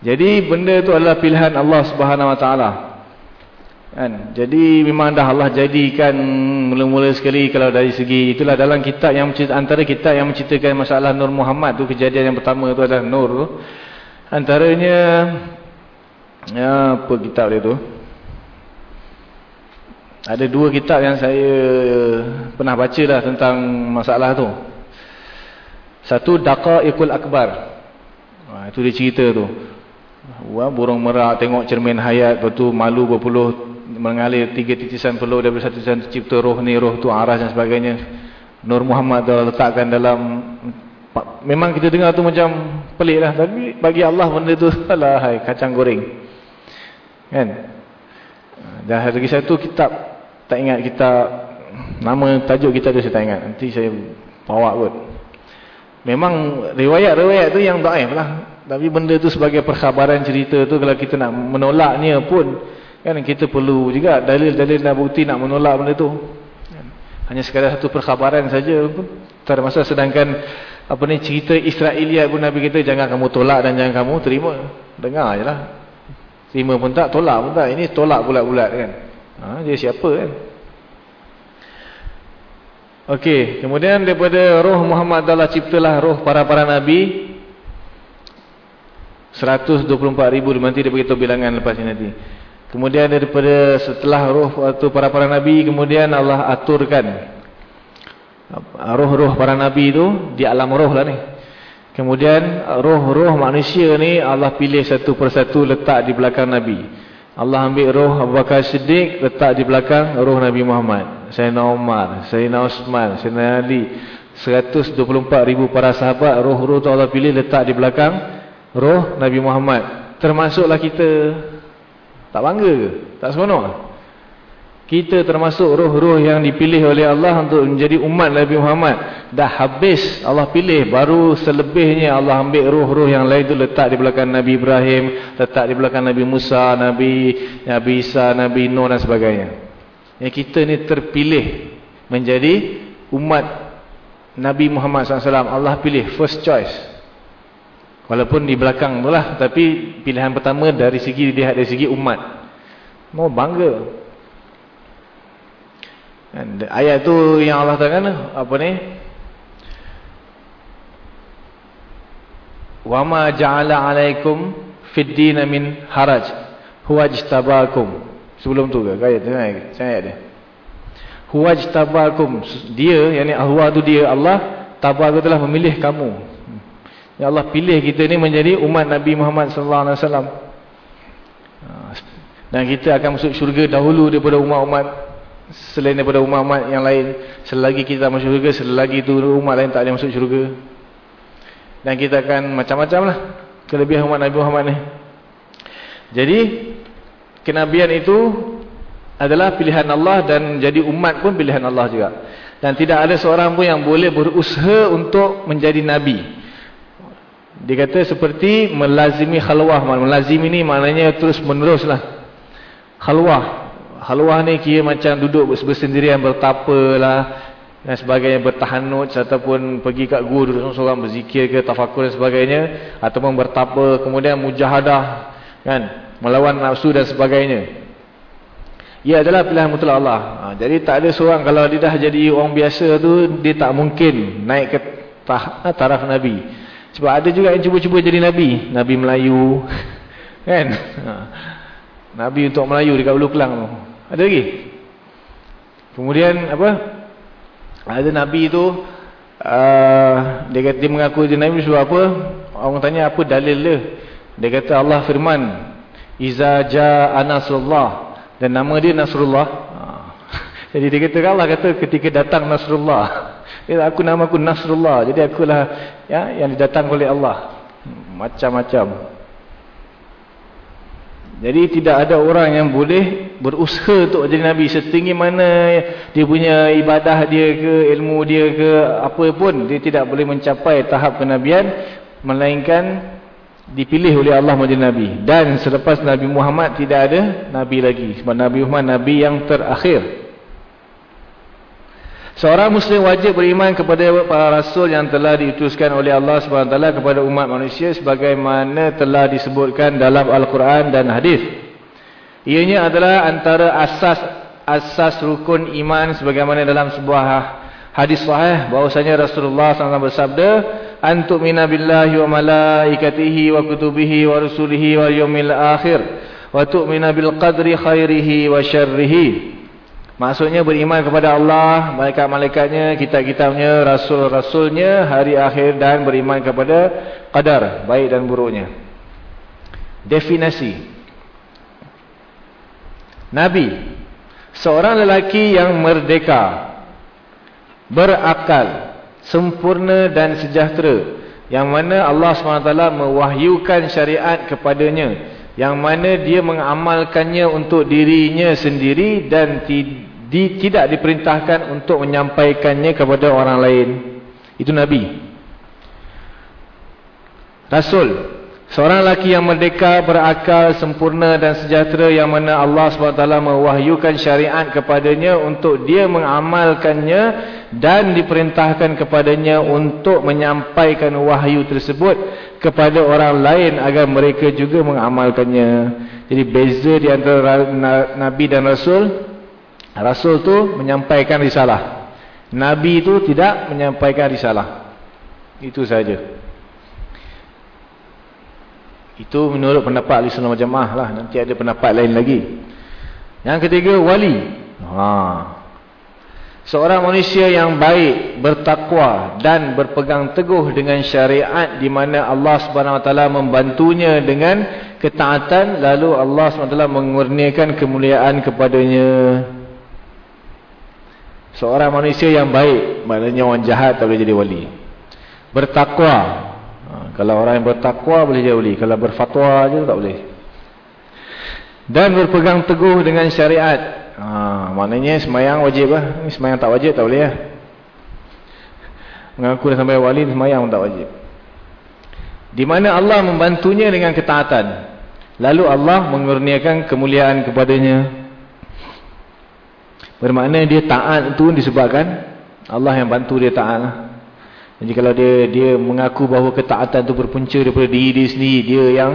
Jadi benda tu adalah pilihan Allah Subhanahu Wa Taala. Kan? Jadi memang dah Allah jadikan mula-mula sekali kalau dari segi itulah dalam kitab yang antara kitab yang menceritakan masalah Nur Muhammad tu kejadian yang pertama tu adalah Nur. Antaranya Ya, apa kitab dia tu? Ada dua kitab yang saya pernah baca lah tentang masalah tu. Satu Daqaiqul Akbar. Ha, itu dia cerita tu. Burung merak tengok cermin hayat, lepas tu malu berpuluh mengalir tiga titisan peluh daripada satu titisan cipta roh ni, roh tu aras dan sebagainya. Nur Muhammad dah letakkan dalam memang kita dengar tu macam pelik lah tapi bagi Allah benda tu alah hai, kacang goreng. Kan? Dan lagi satu kitab tak ingat kitab nama tajuk kita tu saya tak ingat nanti saya bawa kot. Memang riwayat-riwayat tu yang daif lah tapi benda tu sebagai perkhabaran cerita tu kalau kita nak menolaknya pun kan kita perlu juga dalil-dalil dan bukti nak menolak benda tu hanya sekadar satu perkhabaran saja pun tak ada masalah sedangkan apa ni cerita Israeliat pun Nabi kita jangan kamu tolak dan jangan kamu terima dengar je lah Terima pun tak, tolak pun tak. Ini tolak bulat-bulat kan. Ha, dia siapa kan? Okey, kemudian daripada roh Muhammad adalah ciptalah roh para-para nabi 124 ribu nanti dia beritahu bilangan lepas ini nanti. Kemudian daripada setelah roh waktu para-para nabi kemudian Allah aturkan roh-roh para nabi itu di alam roh lah ni. Kemudian roh-roh manusia ni Allah pilih satu persatu letak di belakang Nabi. Allah ambil roh Abu Bakar Siddiq letak di belakang roh Nabi Muhammad. Sayyidina Umar, Sayyidina Osman, Sayyidina Ali. 124 ribu para sahabat roh-roh tu Allah pilih letak di belakang roh Nabi Muhammad. Termasuklah kita. Tak bangga ke? Tak seronok kita termasuk roh-roh yang dipilih oleh Allah untuk menjadi umat Nabi Muhammad. Dah habis Allah pilih. Baru selebihnya Allah ambil roh-roh yang lain itu letak di belakang Nabi Ibrahim. Letak di belakang Nabi Musa, Nabi Nabi Isa, Nabi Nuh dan sebagainya. Yang kita ni terpilih menjadi umat Nabi Muhammad SAW. Allah pilih first choice. Walaupun di belakang itulah. Tapi pilihan pertama dari segi dilihat dari segi umat. Mau bangga. Dan ayat tu yang Allah katakan apa ni? Wa ma ja'ala 'alaikum fid din min haraj huwa ijtabakum. Sebelum tu ke ayat tu ayat, ayat dia. Huwa ijtabakum. Dia yakni Allah tu dia Allah tabaku telah memilih kamu. Ya Allah pilih kita ni menjadi umat Nabi Muhammad sallallahu alaihi wasallam. Dan kita akan masuk syurga dahulu daripada umat-umat selain daripada umat-umat yang lain. Selagi kita masuk syurga selagi itu umat lain tak ada masuk syurga. Dan kita akan macam-macam lah kelebihan umat Nabi Muhammad ni. Jadi kenabian itu adalah pilihan Allah dan jadi umat pun pilihan Allah juga. Dan tidak ada seorang pun yang boleh berusaha untuk menjadi Nabi dia kata seperti melazimi khalwah. Melazimi ni maknanya terus menerus lah. Khalwah. Halwah ni kira macam duduk bersendirian bertapa lah dan sebagainya bertahanut ataupun pergi kat guru duduk seorang berzikir ke tafakur dan sebagainya ataupun bertapa kemudian mujahadah kan? Melawan nafsu dan sebagainya. Ia adalah pilihan mutlak Allah. Ha, jadi tak ada seorang kalau dia dah jadi orang biasa tu, dia tak mungkin naik ke taraf Nabi. Sebab ada juga yang cuba-cuba jadi Nabi. Nabi Melayu. kan? Ha. Nabi untuk Melayu dekat Ulu Kelang tu. Ada lagi? Kemudian apa? Ada Nabi tu, uh, dia kata dia mengaku dia Nabi sebab apa? Orang tanya apa dalil dia? Dia kata Allah firman, Iza ja'a Nasrullah dan nama dia Nasrullah. Ha. Jadi dia kata Allah kata ketika datang Nasrullah. Dia aku nama aku Nasrullah. Jadi akulah ya yang didatang oleh Allah. Macam-macam. Jadi tidak ada orang yang boleh berusaha untuk jadi Nabi setinggi mana dia punya ibadah dia ke ilmu dia ke apa pun dia tidak boleh mencapai tahap kenabian melainkan dipilih oleh Allah menjadi Nabi. Dan selepas Nabi Muhammad tidak ada Nabi lagi. Sebab Nabi Muhammad Nabi yang terakhir. Seorang Muslim wajib beriman kepada para Rasul yang telah diutuskan oleh Allah SWT kepada umat manusia sebagaimana telah disebutkan dalam Al-Quran dan Hadis. Ianya adalah antara asas asas rukun iman sebagaimana dalam sebuah hadis sahih bahwasanya Rasulullah SAW bersabda antuk mina billahi wa malaikatihi wa kutubihi wa rusulihi wa yawmil akhir wa tu'mina bil qadri khairihi wa syarrihi maksudnya beriman kepada Allah malaikat-malaikatnya kitab-kitabnya rasul-rasulnya hari akhir dan beriman kepada qadar baik dan buruknya. Definisi nabi. Seorang lelaki yang merdeka. Berakal sempurna dan sejahtera. Yang mana Allah SWT mewahyukan syariat kepadanya. Yang mana dia mengamalkannya untuk dirinya sendiri dan ti, di, tidak diperintahkan untuk menyampaikannya kepada orang lain itu Nabi Rasul Seorang lelaki yang merdeka, berakal, sempurna dan sejahtera yang mana Allah SWT mewahyukan syariat kepadanya untuk dia mengamalkannya dan diperintahkan kepadanya untuk menyampaikan wahyu tersebut kepada orang lain agar mereka juga mengamalkannya. Jadi beza di antara Nabi dan Rasul, Rasul tu menyampaikan risalah. Nabi itu tidak menyampaikan risalah. Itu saja. Itu menurut pendapat ahli sunnah jamaah lah. Nanti ada pendapat lain lagi. Yang ketiga, wali. Ha. Seorang manusia yang baik, bertakwa dan berpegang teguh dengan syariat di mana Allah SWT membantunya dengan ketaatan. Lalu Allah SWT mengurniakan kemuliaan kepadanya. Seorang manusia yang baik, maknanya orang jahat tak boleh jadi wali. Bertakwa, kalau orang yang bertakwa boleh jadi wali. Kalau berfatwa je tak boleh. Dan berpegang teguh dengan syariat. Ha, maknanya semayang wajib lah. Ini semayang tak wajib tak boleh lah. Mengaku dah sampai wali semayang tak wajib. Di mana Allah membantunya dengan ketaatan. Lalu Allah mengurniakan kemuliaan kepadanya. Bermakna dia taat itu disebabkan Allah yang bantu dia taat lah. Jadi kalau dia dia mengaku bahawa ketaatan itu berpunca daripada diri dia sendiri, dia yang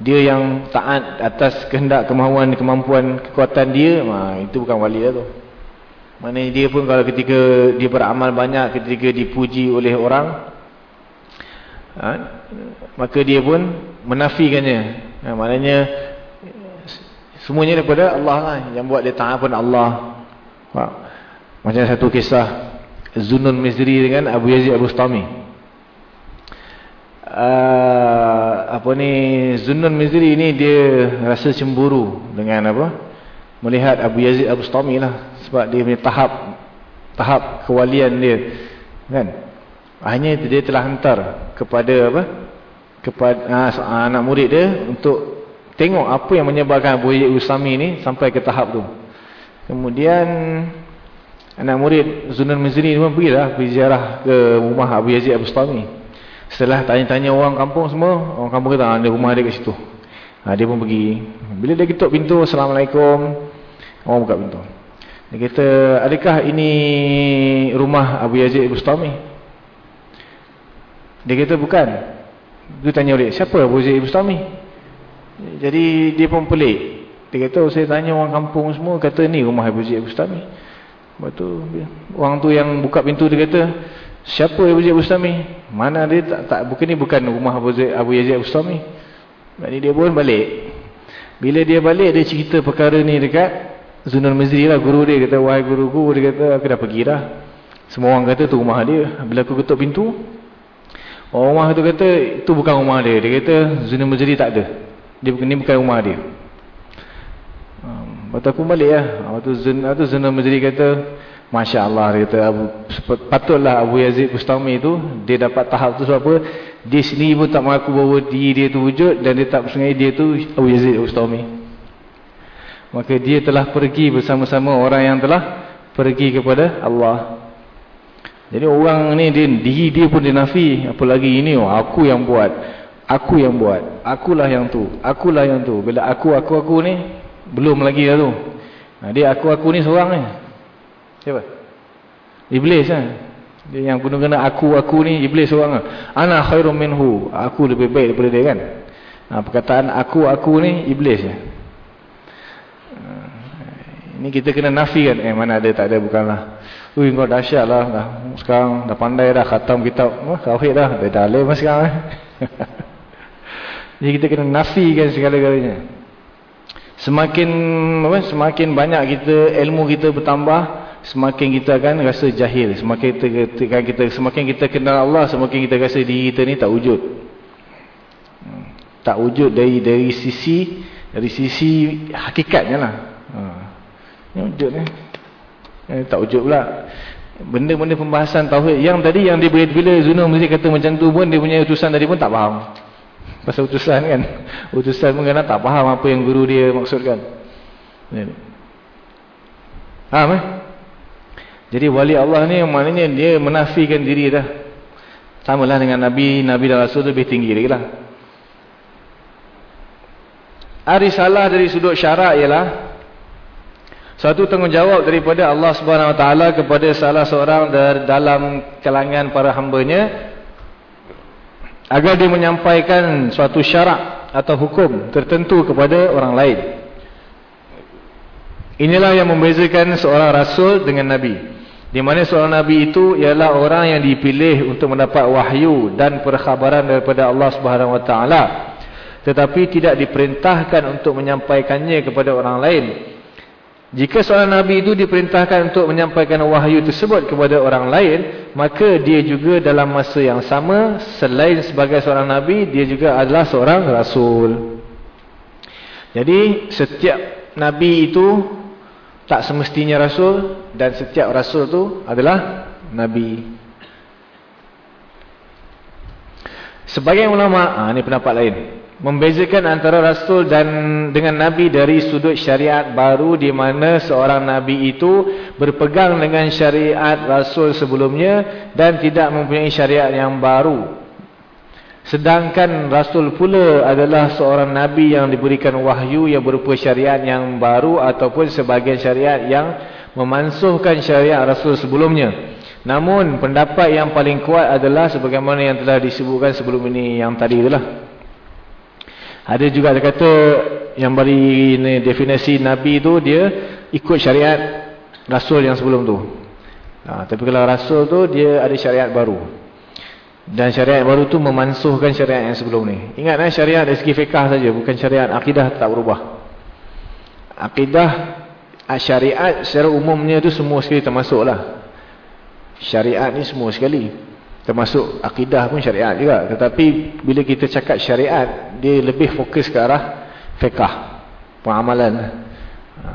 dia yang taat atas kehendak kemahuan kemampuan kekuatan dia, ha, itu bukan wali lah tu. Maknanya dia pun kalau ketika dia beramal banyak, ketika dipuji oleh orang, ha, maka dia pun menafikannya. Ha, maknanya semuanya daripada Allah lah yang buat dia taat pun Allah. Ha, macam satu kisah Zunun Mizri dengan Abu Yazid Abu Stami. Uh, apa ni Zunun Mizri ni dia rasa cemburu dengan apa? Melihat Abu Yazid Abu Stami lah sebab dia punya tahap tahap kewalian dia. Kan? Hanya dia telah hantar kepada apa? kepada uh, anak murid dia untuk tengok apa yang menyebabkan Abu Yazid Abu Stami ni sampai ke tahap tu. Kemudian anak murid Zunan Mazini pun pergi lah pergi ziarah ke rumah Abu Yazid Abu Stami setelah tanya-tanya orang kampung semua orang kampung kata ah, ada rumah dia kat situ. Ha, dia pun pergi. Bila dia ketuk pintu Assalamualaikum. Orang buka pintu. Dia kata adakah ini rumah Abu Yazid Abu Stami dia kata bukan. Dia tanya balik siapa Abu Yazid Abu Stami jadi dia pun pelik Dia kata, oh, saya tanya orang kampung semua, kata ni rumah Abu Zaid Bustami. Lepas tu, orang tu yang buka pintu dia kata, siapa Abu Zaid Bustami? Mana dia tak, tak bukan ni bukan rumah Abu, Zaid, Abu Yazid Bustami. Jadi dia pun balik. Bila dia balik, dia cerita perkara ni dekat Zunul Mizri lah, guru dia. Kata, wahai guru-guru, dia kata, aku dah pergi dah. Semua orang kata tu rumah dia. Bila aku ketuk pintu, orang rumah tu kata, itu bukan rumah dia. Dia kata, Zunul Mizri tak ada. Dia, ni bukan rumah dia. Waktu aku balik lah. Waktu Zunul, Zunul Mizri kata, Masya Allah, dia kata, patutlah Abu Yazid Bustami tu, dia dapat tahap tu sebab apa? Dia sendiri pun tak mengaku bahawa diri dia tu wujud, dan dia tak bersengai dia tu Abu Yazid Bustami. Maka dia telah pergi bersama-sama orang yang telah pergi kepada Allah. Jadi orang ni dia, diri dia pun dia nafi. Apalagi ini oh, aku yang buat. Aku yang buat. Akulah yang tu. Akulah yang tu. Bila aku, aku, aku ni belum lagi lah tu. Dia aku, aku ni seorang ni. Siapa? Iblis kan. Dia yang guna-guna aku, aku ni iblis seorang lah. Ana khairum minhu. Aku lebih baik daripada dia kan. Nah, perkataan aku, aku ni iblis ya. Ini kita kena nafi kan. Eh mana ada tak ada bukanlah. Ui kau dahsyat lah. Dah, sekarang dah pandai dah. Khatam kitab. Oh, Tauhid dah. Dah dalim lah sekarang. Eh. Jadi kita kena nafi kan segala-galanya. Semakin apa, semakin banyak kita ilmu kita bertambah. Semakin kita akan rasa jahil. Semakin kita, kita, kita, semakin kita kenal Allah. Semakin kita rasa diri kita ni tak wujud. Hmm. Tak wujud dari dari sisi dari sisi hakikatnya lah. Ini wujud ni. Eh, tak wujud pula. Benda-benda pembahasan tauhid. Yang tadi yang dia bila Zunul mesti kata macam tu pun dia punya utusan tadi pun tak faham. Pasal utusan kan. Utusan pun kadang tak faham apa yang guru dia maksudkan. Faham eh? Jadi wali Allah ni maknanya dia menafikan diri dah. Sama lah dengan Nabi, Nabi dan Rasul lebih tinggi lagi lah. Hari salah dari sudut syarak ialah satu tanggungjawab daripada Allah Subhanahu Wa Taala kepada salah seorang dalam kalangan para hambanya agar dia menyampaikan suatu syarak atau hukum tertentu kepada orang lain. Inilah yang membezakan seorang rasul dengan nabi. Di mana seorang nabi itu ialah orang yang dipilih untuk mendapat wahyu dan perkhabaran daripada Allah Subhanahu Wa Taala, tetapi tidak diperintahkan untuk menyampaikannya kepada orang lain jika seorang Nabi itu diperintahkan untuk menyampaikan wahyu tersebut kepada orang lain, maka dia juga dalam masa yang sama, selain sebagai seorang Nabi, dia juga adalah seorang Rasul. Jadi, setiap Nabi itu tak semestinya Rasul, dan setiap Rasul itu adalah Nabi. Sebagai ulama, ah, ini pendapat lain membezakan antara rasul dan dengan nabi dari sudut syariat baru di mana seorang nabi itu berpegang dengan syariat rasul sebelumnya dan tidak mempunyai syariat yang baru. Sedangkan rasul pula adalah seorang nabi yang diberikan wahyu yang berupa syariat yang baru ataupun sebagian syariat yang memansuhkan syariat rasul sebelumnya. Namun pendapat yang paling kuat adalah sebagaimana yang telah disebutkan sebelum ini yang tadi itulah ada juga dia kata yang beri ni, definisi Nabi tu dia ikut syariat Rasul yang sebelum tu. Ha, tapi kalau Rasul tu dia ada syariat baru. Dan syariat baru tu memansuhkan syariat yang sebelum ni. Ingat eh, syariat dari segi fiqah saja. Bukan syariat akidah tak berubah. Akidah ah, syariat secara umumnya tu semua sekali termasuklah. Syariat ni semua sekali. Termasuk akidah pun syariat juga. Tetapi bila kita cakap syariat, dia lebih fokus ke arah fiqah. Pengamalan. Ha.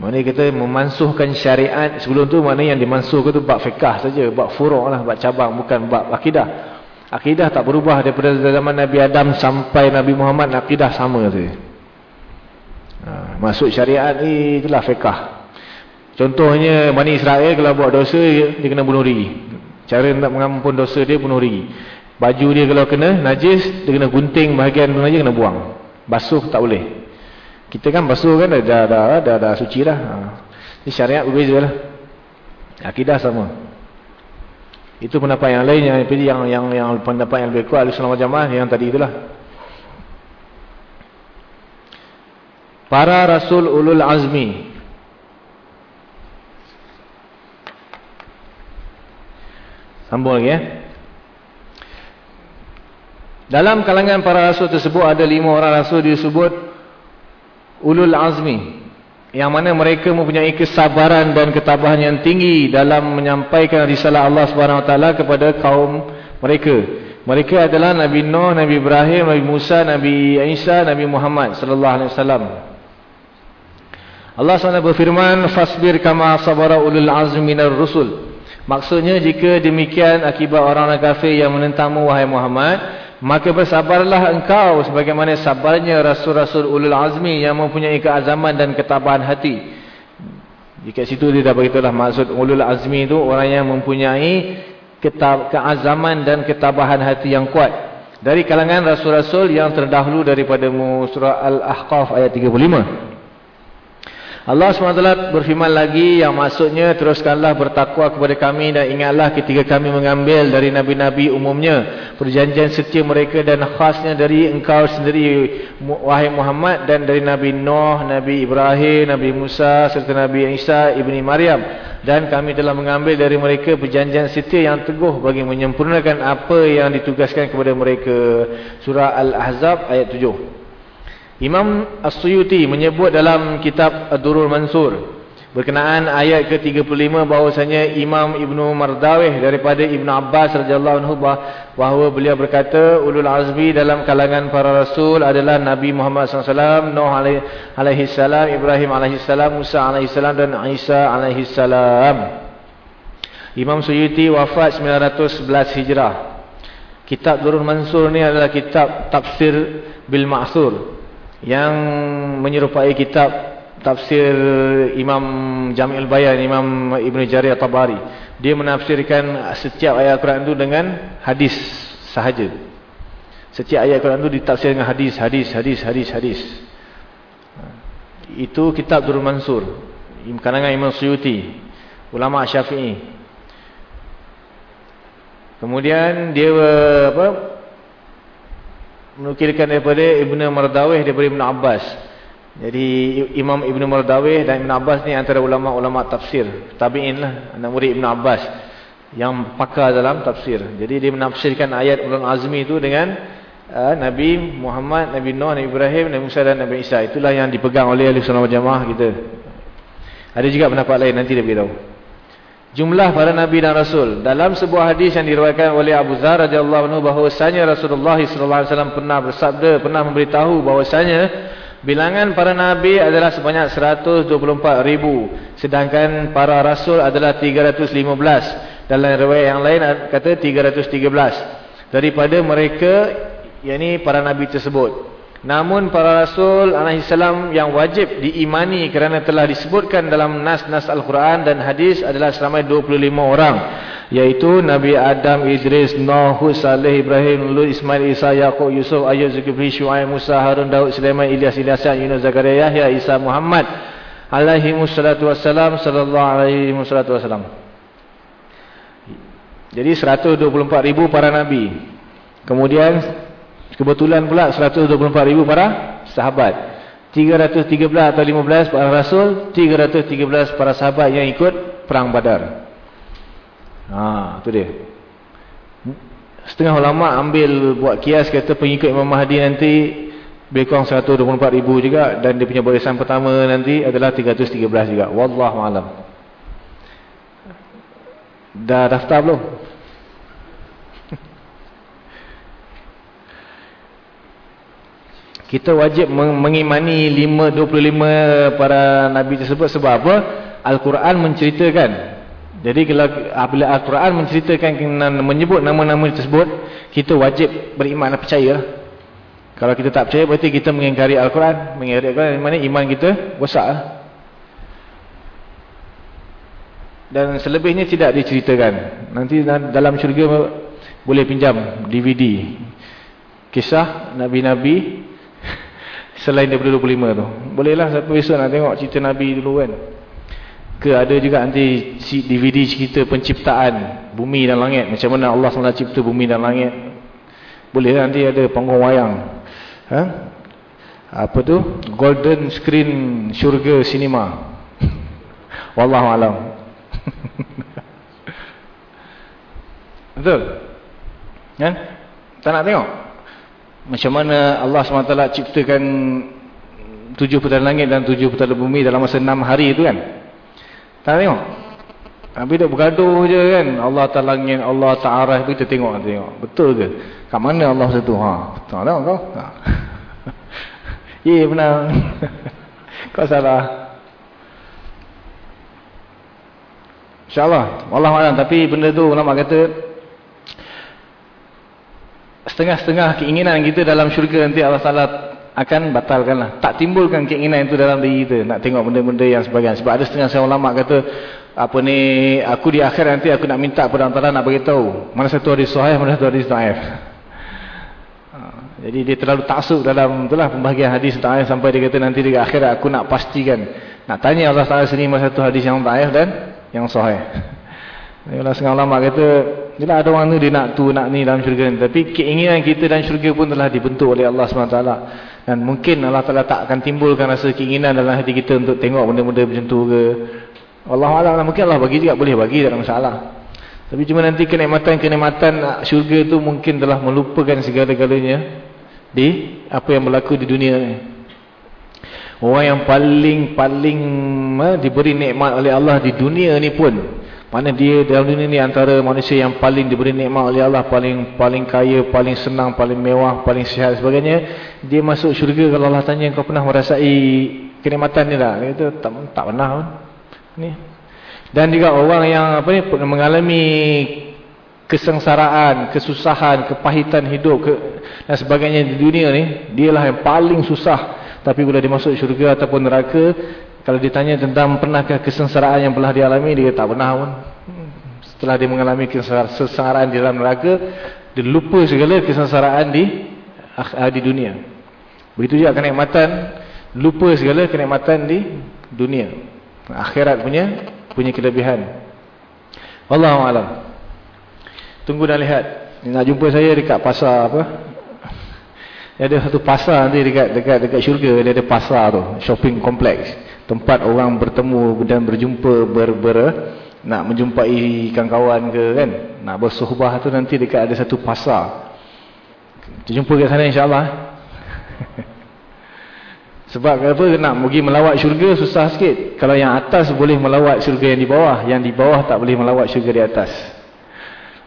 Maksudnya kita memansuhkan syariat. Sebelum tu mana yang dimansuhkan tu bab fiqah saja. Bab furuk lah. Bab cabang. Bukan bab akidah. Akidah tak berubah daripada zaman Nabi Adam sampai Nabi Muhammad. Akidah sama saja. Ha. Masuk syariat ni itulah fiqah. Contohnya Bani Israel kalau buat dosa dia kena bunuh diri. Cara nak mengampun dosa dia bunuh diri. Baju dia kalau kena najis, dia kena gunting bahagian tu aja kena buang. Basuh tak boleh. Kita kan basuh kan dah dah dah, dah, dah suci dah. Ha. Ini syariat berbeza lah. Akidah sama. Itu pendapat yang lain yang yang yang, yang pendapat yang lebih kuat Al-Sunnah Jamaah yang tadi itulah. para rasul ulul azmi sambung lagi ya dalam kalangan para rasul tersebut ada lima orang rasul disebut ulul azmi yang mana mereka mempunyai kesabaran dan ketabahan yang tinggi dalam menyampaikan risalah Allah Taala kepada kaum mereka. Mereka adalah Nabi Nuh, Nabi Ibrahim, Nabi Musa, Nabi Isa, Nabi Muhammad sallallahu alaihi wasallam. Allah SWT berfirman, "Fasbir kama sabara ulul azmi minar rusul." Maksudnya jika demikian akibat orang-orang kafir yang menentangmu wahai Muhammad, Maka bersabarlah engkau sebagaimana sabarnya rasul-rasul ulul azmi yang mempunyai keazaman dan ketabahan hati. Jika situ dia dah beritahulah maksud ulul azmi itu orang yang mempunyai keazaman dan ketabahan hati yang kuat. Dari kalangan rasul-rasul yang terdahulu daripada surah Al-Ahqaf ayat 35. Allah SWT berfirman lagi yang maksudnya teruskanlah bertakwa kepada kami dan ingatlah ketika kami mengambil dari Nabi-Nabi umumnya perjanjian setia mereka dan khasnya dari engkau sendiri wahai Muhammad dan dari Nabi Nuh, Nabi Ibrahim, Nabi Musa serta Nabi Isa ibni Maryam. Dan kami telah mengambil dari mereka perjanjian setia yang teguh bagi menyempurnakan apa yang ditugaskan kepada mereka. Surah Al-Ahzab ayat 7 Imam As-Suyuti menyebut dalam kitab Ad-Durul Mansur berkenaan ayat ke-35 bahawasanya Imam Ibnu Mardawih daripada Ibnu Abbas radhiyallahu anhu bahawa beliau berkata ulul azmi dalam kalangan para rasul adalah Nabi Muhammad SAW, Nuh alaihi salam, Ibrahim alaihi salam, Musa alaihi salam dan Isa alaihi salam. Imam Suyuti wafat 911 Hijrah. Kitab Durul Mansur ni adalah kitab tafsir bil Ma'thur yang menyerupai kitab tafsir Imam Jami'ul Bayan Imam Ibn Jarir Tabari dia menafsirkan setiap ayat Al-Quran itu dengan hadis sahaja. Setiap ayat Al-Quran itu ditafsir dengan hadis hadis hadis hadis hadis. Itu kitab Durul Mansur kalangan Imam Suyuti ulama Syafi'i. Kemudian dia apa menukilkan daripada Ibn Mardawih daripada Ibn Abbas. Jadi Imam Ibn Mardawih dan Ibn Abbas ni antara ulama-ulama tafsir. Tabi'in lah, anak murid Ibn Abbas. Yang pakar dalam tafsir. Jadi dia menafsirkan ayat Ulun Azmi itu dengan uh, Nabi Muhammad, Nabi Nuh, Nabi Ibrahim, Nabi Musa dan Nabi Isa. Itulah yang dipegang oleh Ahli Sunnah Jamaah kita. Ada juga pendapat lain, nanti dia beritahu jumlah para nabi dan rasul. Dalam sebuah hadis yang diriwayatkan oleh Abu Dzar radhiyallahu anhu bahwasanya Rasulullah sallallahu alaihi wasallam pernah bersabda, pernah memberitahu bahwasanya bilangan para nabi adalah sebanyak 124 ribu, sedangkan para rasul adalah 315. Dalam riwayat yang lain kata 313. Daripada mereka yakni para nabi tersebut. Namun para rasul alaihissalam yang wajib diimani kerana telah disebutkan dalam nas-nas Al-Quran dan hadis adalah seramai 25 orang. Yaitu Nabi Adam, Idris, Nuh, Saleh, Ibrahim, Lut, Ismail, Isa, Yaqub, Yusuf, Ayub, Zulkifli, Shu'aib, Musa, Harun, Daud, Sulaiman, Ilyas, Ilyasan, Yunus, Zakaria, Yahya, Isa, Muhammad. Alaihi musallatu wassalam, sallallahu alaihi musallatu wassalam. Jadi 124 ribu para Nabi. Kemudian Kebetulan pula 124 ribu para sahabat. 313 atau 15 para rasul. 313 para sahabat yang ikut perang badar. Ha, tu dia. Setengah ulama ambil buat kias kata pengikut Imam Mahdi nanti lebih kurang 124 ribu juga. Dan dia punya barisan pertama nanti adalah 313 juga. Wallahualam. Dah daftar belum? Kita wajib mengimani 5, 25 para nabi tersebut. Sebab apa? Al-Quran menceritakan. Jadi kalau apabila Al-Quran menceritakan menyebut nama-nama tersebut kita wajib beriman dan percaya. Kalau kita tak percaya berarti kita mengingkari Al-Quran. Mengingkari Al-Quran mana iman kita rosak dan selebihnya tidak diceritakan. Nanti dalam syurga boleh pinjam DVD kisah Nabi-Nabi Selain daripada 25 tu. Bolehlah siapa besok nak tengok cerita Nabi dulu kan. Ke ada juga nanti DVD cerita penciptaan bumi dan langit. Macam mana Allah SWT cipta bumi dan langit. Boleh nanti ada panggung wayang. Ha? apa tu golden screen syurga cinema wallahu alam betul kan tak nak tengok macam mana Allah SWT ciptakan tujuh putaran langit dan tujuh putaran bumi dalam masa enam hari itu kan? Tak tengok? Tapi duk bergaduh je kan? Allah talangin Allah ta'arah kita tengok tengok. Betul ke? Kat mana Allah satu ha tak tahu kau? Ha. ye benar. Kau salah. Insyaallah. Allah malam tapi benda tu ulama kata setengah-setengah keinginan kita dalam syurga nanti Allah Taala akan batalkanlah. Tak timbulkan keinginan itu dalam diri kita. Nak tengok benda-benda yang sebagainya sebab ada setengah setengah ulama kata apa ni aku di akhir nanti aku nak minta kepada Allah nak beritahu. Mana satu hadis sahih mana satu hadis dhaif ha, jadi dia terlalu taksub dalam itulah pembahagian hadis dhaif sampai dia kata nanti di akhir aku nak pastikan nak tanya Allah Taala sini mana satu hadis yang dhaif dan yang sahih. Yalah setengah ulama kata, yalah ada orang ni dia nak tu nak ni dalam syurga ni. Tapi keinginan kita dan syurga pun telah dibentuk oleh Allah SWT. Dan mungkin Allah Taala tak akan timbulkan rasa keinginan dalam hati kita untuk tengok benda-benda macam tu ke. Allah Allah mungkin Allah bagi juga boleh bagi tak ada masalah. Tapi cuma nanti kenikmatan-kenikmatan syurga tu mungkin telah melupakan segala-galanya di apa yang berlaku di dunia ni. Orang yang paling-paling eh, diberi nikmat oleh Allah di dunia ni pun mana dia dalam dunia ni antara manusia yang paling diberi nikmat oleh Allah paling paling kaya, paling senang, paling mewah, paling sihat sebagainya dia masuk syurga kalau Allah tanya kau pernah merasai kenikmatan ni tak? Dia kata tak, tak pernah ni dan juga orang yang apa ni mengalami kesengsaraan, kesusahan, kepahitan hidup ke, dan sebagainya di dunia ni, dialah yang paling susah. Tapi bila dia masuk syurga ataupun neraka, kalau ditanya tentang pernahkah kesengsaraan yang pernah dialami, dia tak pernah pun. Setelah dia mengalami kesengsaraan di dalam neraka, dia lupa segala kesengsaraan di di dunia. Begitu juga kenikmatan, lupa segala kenikmatan di dunia. Akhirat punya punya kelebihan. Allah alam. Tunggu dan lihat. Nak jumpa saya dekat pasar apa ada satu pasar nanti dekat dekat dekat syurga dia ada pasar tu shopping complex tempat orang bertemu dan berjumpa ber, ber nak menjumpai kawan-kawan ke kan nak bersuhbah tu nanti dekat ada satu pasar kita jumpa kat sana insyaAllah Sebab apa nak pergi melawat syurga susah sikit. Kalau yang atas boleh melawat syurga yang di bawah, yang di bawah tak boleh melawat syurga di atas.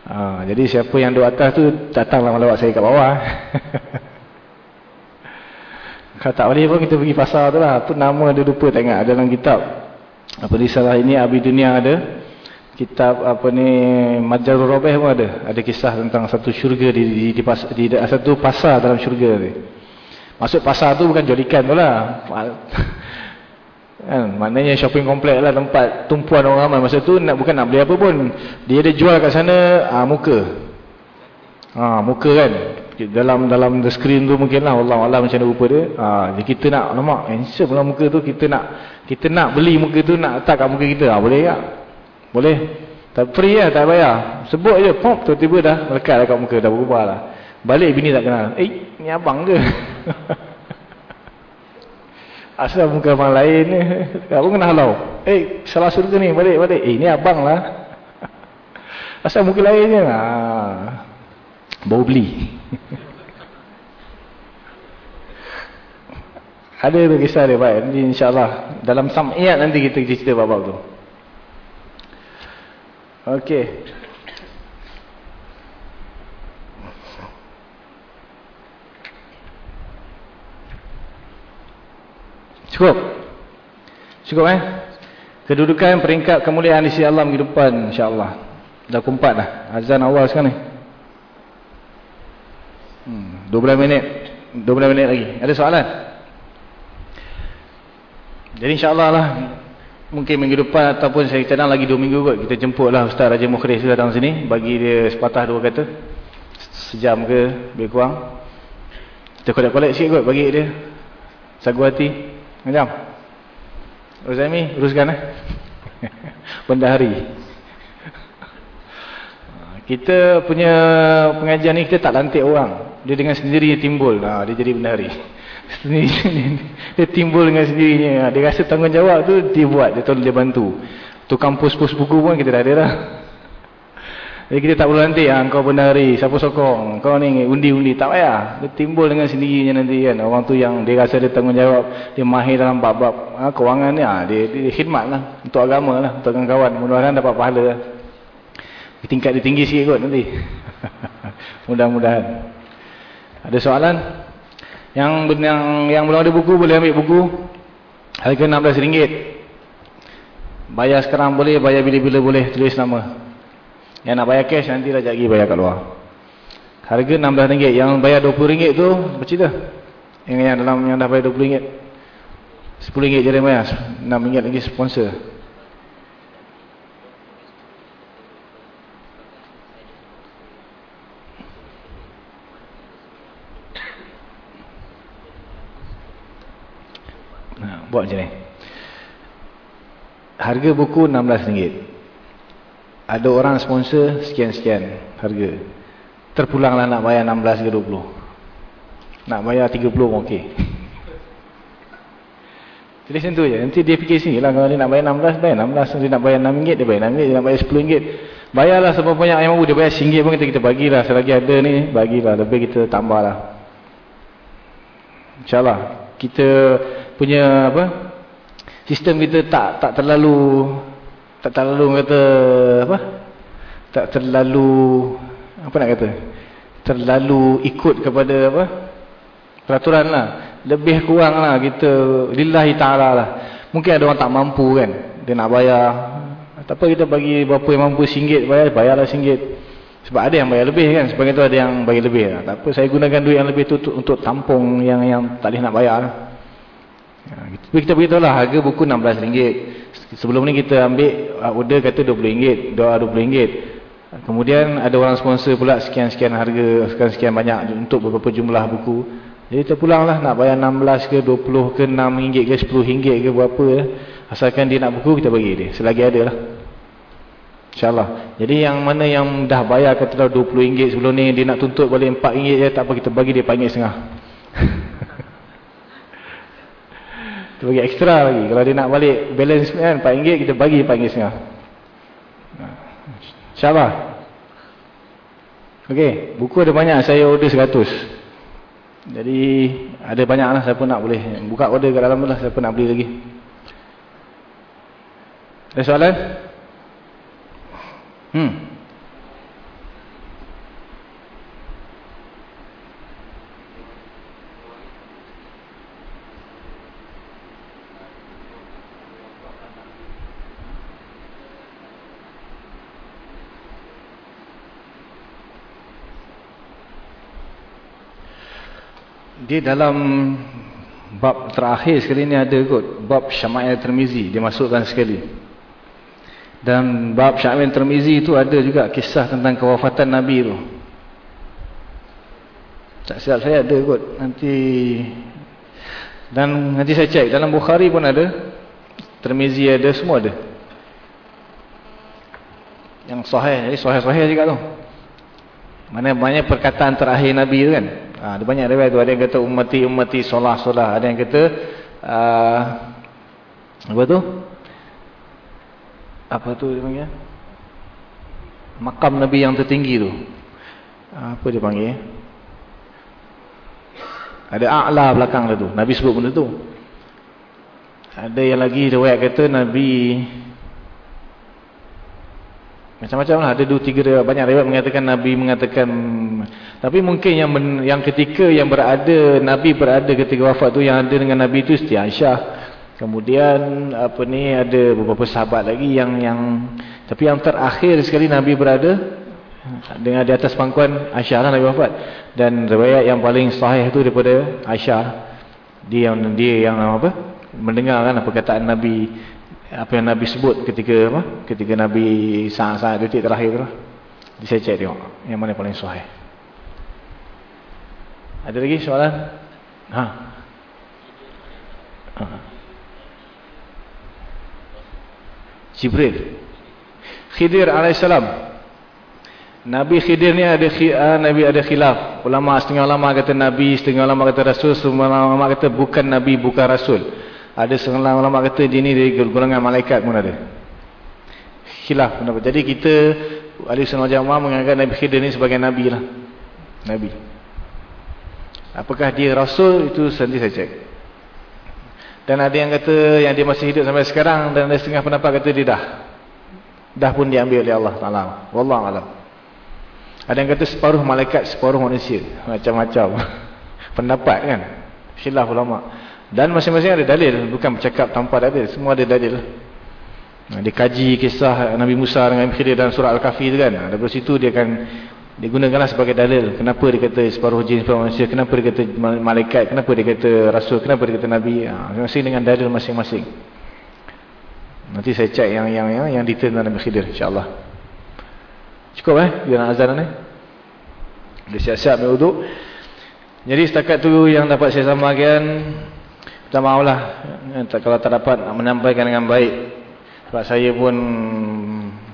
Ha, jadi siapa yang di atas tu datanglah melawat saya kat bawah. Kalau tak boleh pun kita pergi pasar tu lah. Apa nama dia lupa tengok dalam kitab. Apa di salah ini Abi Dunia ada. Kitab apa ni Majalur Robeh pun ada. Ada kisah tentang satu syurga di, di, di, di, di satu pasar dalam syurga ni. Masuk pasar tu bukan jual ikan tu lah. Kan? Maknanya shopping komplek lah tempat tumpuan orang ramai. Masa tu nak, bukan nak beli apa pun. Dia ada jual kat sana aa, ah, muka. Ha, muka kan. Dalam dalam the screen tu mungkin lah. Allah Allah macam mana rupa dia. Ha, kita nak, lemak, handsome lah muka tu. Kita nak kita nak beli muka tu, nak letak kat muka kita. Ha, boleh tak? Boleh. Tak free lah, tak bayar. Sebut je, pop, tiba-tiba dah melekat lah kat muka. Dah berubah lah. Balik bini tak kenal. Eh, ni abang ke? Asal muka abang lain ni. Abang kena halau. Eh, salah surga ni. Balik, balik. Eh, ni abang lah. Asal muka lain ni. Ha. Bau beli. Ada tu kisah dia baik. Nanti insyaAllah. Dalam sam'iyat nanti kita cerita bab-bab tu. Okey. Cukup? Cukup eh? Kedudukan peringkat kemuliaan di sisi Allah minggu depan insyaAllah. Dah kumpat dah. Azan awal sekarang ni. Hmm, 12 minit. 12 minit lagi. Ada soalan? Jadi insyaAllah lah. Mungkin minggu depan ataupun saya cadang lagi 2 minggu kot. Kita jemput lah Ustaz Raja Mukhris datang sini. Bagi dia sepatah dua kata. Sejam ke lebih kurang. Kita kolek-kolek sikit kot bagi dia. Sagu hati. Macam? Uzaimi, uruskan eh. Bendahari. Kita punya pengajian ni kita tak lantik orang. Dia dengan sendiri dia timbul. Ha, dia jadi penari. dia timbul dengan sendirinya. Ha, dia rasa tanggungjawab tu dia buat. Dia tolong dia bantu. Tukang pus-pus buku pun kita dah ada dah. Jadi kita tak perlu nanti ha, kau penari, siapa sokong, kau ni undi-undi, tak payah. Dia timbul dengan sendirinya nanti kan. Orang tu yang dia rasa dia tanggungjawab, dia mahir dalam bab-bab ha, kewangan ni, ha, dia, dia, dia khidmat lah. Untuk agama lah, untuk kawan-kawan. Mudah-mudahan dapat pahala lah. Tingkat dia tinggi sikit kot nanti. Mudah-mudahan. Ada soalan? Yang yang, yang belum ada buku, boleh ambil buku. Harga RM16. Bayar sekarang boleh, bayar bila-bila boleh. Tulis nama. Yang nak bayar cash nanti dah lagi bayar kat luar. Harga RM16. Yang bayar RM20 tu bercerita. Yang yang dalam yang dah bayar RM20. RM10 je dia bayar. RM6 lagi sponsor. Nah, buat macam ni. Harga buku RM16 ada orang sponsor sekian-sekian harga. Terpulanglah nak bayar 16 ke 20 nak bayar 30 pun ok jadi macam tu je. Nanti dia fikir sini lah kalau dia nak bayar 16 bayar 16 dia nak bayar 6 ringgit dia bayar 6 ringgit. Dia nak bayar 10 ringgit. Bayarlah seberapa banyak yang mahu dia bayar RM1 pun kita, kita bagilah. Selagi ada ni bagilah. Lebih kita tambah lah insyaAllah kita punya apa sistem kita tak tak terlalu tak terlalu kata apa tak terlalu apa nak kata terlalu ikut kepada apa peraturan lah. Lebih kurang lah kita lillahi ta'ala lah. Mungkin ada orang tak mampu kan dia nak bayar. Tak apa kita bagi berapa yang mampu singgit bayar bayarlah singgit sebab ada yang bayar lebih kan sebab itu ada yang bayar lebih lah. tak apa saya gunakan duit yang lebih tu untuk, tampung yang yang tak boleh nak bayar lah. Ya, kita beritahu lah harga buku RM16 Sebelum ni kita ambil uh, order kata RM20, doa RM20. Kemudian ada orang sponsor pula sekian-sekian harga, sekian-sekian banyak untuk beberapa jumlah buku. Jadi terpulanglah nak bayar 16 ke 20 ke 6 ringgit ke 10 ringgit ke berapa ya. Asalkan dia nak buku kita bagi dia. Selagi ada lah. InsyaAllah. Jadi yang mana yang dah bayar kata 20 ringgit sebelum ni dia nak tuntut balik 4 ringgit je tak apa kita bagi dia 4 ringgit setengah. Kita bagi ekstra lagi. Kalau dia nak balik balance kan RM4, kita bagi RM4.5. InsyaAllah. Okey, buku ada banyak. Saya order 100. Jadi, ada banyak lah. Siapa nak boleh. Buka order kat dalam tu lah. Siapa nak beli lagi. Ada soalan? Hmm. Dia dalam bab terakhir sekali ni ada kot. Bab Syama'il Termizi. Dia masukkan sekali. Dan bab Syama'il Termizi itu ada juga kisah tentang kewafatan Nabi tu. Tak silap saya ada kot. Nanti. Dan nanti saya cek. Dalam Bukhari pun ada. Termizi ada. Semua ada. Yang sahih. Jadi sahih-sahih juga tu. Mana banyak perkataan terakhir Nabi tu kan. Ha, ada banyak riwayat tu. Ada yang kata umati umati solah solah. Ada yang kata uh, apa tu? Apa tu dia panggil? Makam Nabi yang tertinggi tu. Apa dia panggil? Ada a'la belakang tu. Nabi sebut benda tu. Ada yang lagi riwayat kata Nabi macam-macam lah. Ada dua, tiga, banyak riwayat mengatakan Nabi mengatakan. Tapi mungkin yang men, yang ketika yang berada, Nabi berada ketika wafat tu yang ada dengan Nabi itu Siti Aisyah. Kemudian apa ni ada beberapa sahabat lagi yang yang tapi yang terakhir sekali Nabi berada dengan di atas pangkuan Aisyah lah Nabi wafat. Dan riwayat yang paling sahih tu daripada Aisyah. Dia yang dia yang apa? Mendengar kan perkataan Nabi apa yang Nabi sebut ketika apa? Ketika Nabi saat-saat detik terakhir tu. Jadi saya cek tengok yang mana paling sahih. Ada lagi soalan? Ha. ha. Jibril. Khidir alaihissalam. Nabi Khidir ni ada uh, Nabi ada khilaf. Ulama setengah ulama kata Nabi, setengah ulama kata Rasul, setengah ulama kata bukan Nabi, bukan Rasul. Ada setengah ulama kata dia ni dari golongan malaikat pun ada. Khilaf pendapat. Jadi kita ahli sunnah jamaah menganggap Nabi Khidir ni sebagai Nabi lah. Nabi. Apakah dia Rasul itu nanti saya cek. Dan ada yang kata yang dia masih hidup sampai sekarang dan ada setengah pendapat kata dia dah. Dah pun diambil oleh Allah Taala. Wallahu alam. Ada yang kata separuh malaikat, separuh manusia. Macam-macam. pendapat kan. Khilaf ulama. Dan masing-masing ada dalil, bukan bercakap tanpa dalil, semua ada dalil. Dia kaji kisah Nabi Musa dengan Khidir dalam surah Al-Kahfi tu kan. Dari situ dia akan digunakanlah sebagai dalil kenapa dia kata separuh jin separuh manusia kenapa dia kata malaikat kenapa dia kata rasul kenapa dia kata nabi. Ha, masing-masing dengan dalil masing-masing. Nanti saya cek yang yang yang, yang detail tentang Nabi Khidir insyaAllah. Cukup eh? Dia nak azan ni dia siap-siap ambil uduk jadi setakat tu yang dapat saya samakan minta maaf lah. Kalau tak dapat menyampaikan dengan baik. Sebab saya pun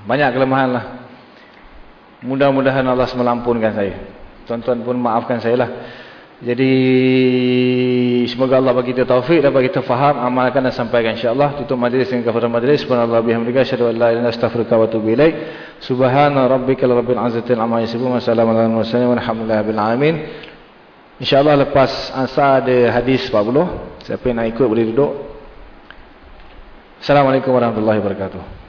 banyak kelemahan lah Mudah-mudahan Allah melampunkan saya. Tuan-tuan pun maafkan saya lah. Jadi semoga Allah bagi kita taufik dan bagi kita faham amalkan dan sampaikan insya-Allah. Tutup majlis dengan kafaran majlis. Subhanallah bihamdika asyhadu an la ilaha illa anta astaghfiruka wa atubu ilaik. Subhana rabbika rabbil izzati amma yasifun. Mursalin walhamdulillahi rabbil alamin. Insyaallah lepas asar ada hadis 40 siapa yang nak ikut boleh duduk. Assalamualaikum warahmatullahi wabarakatuh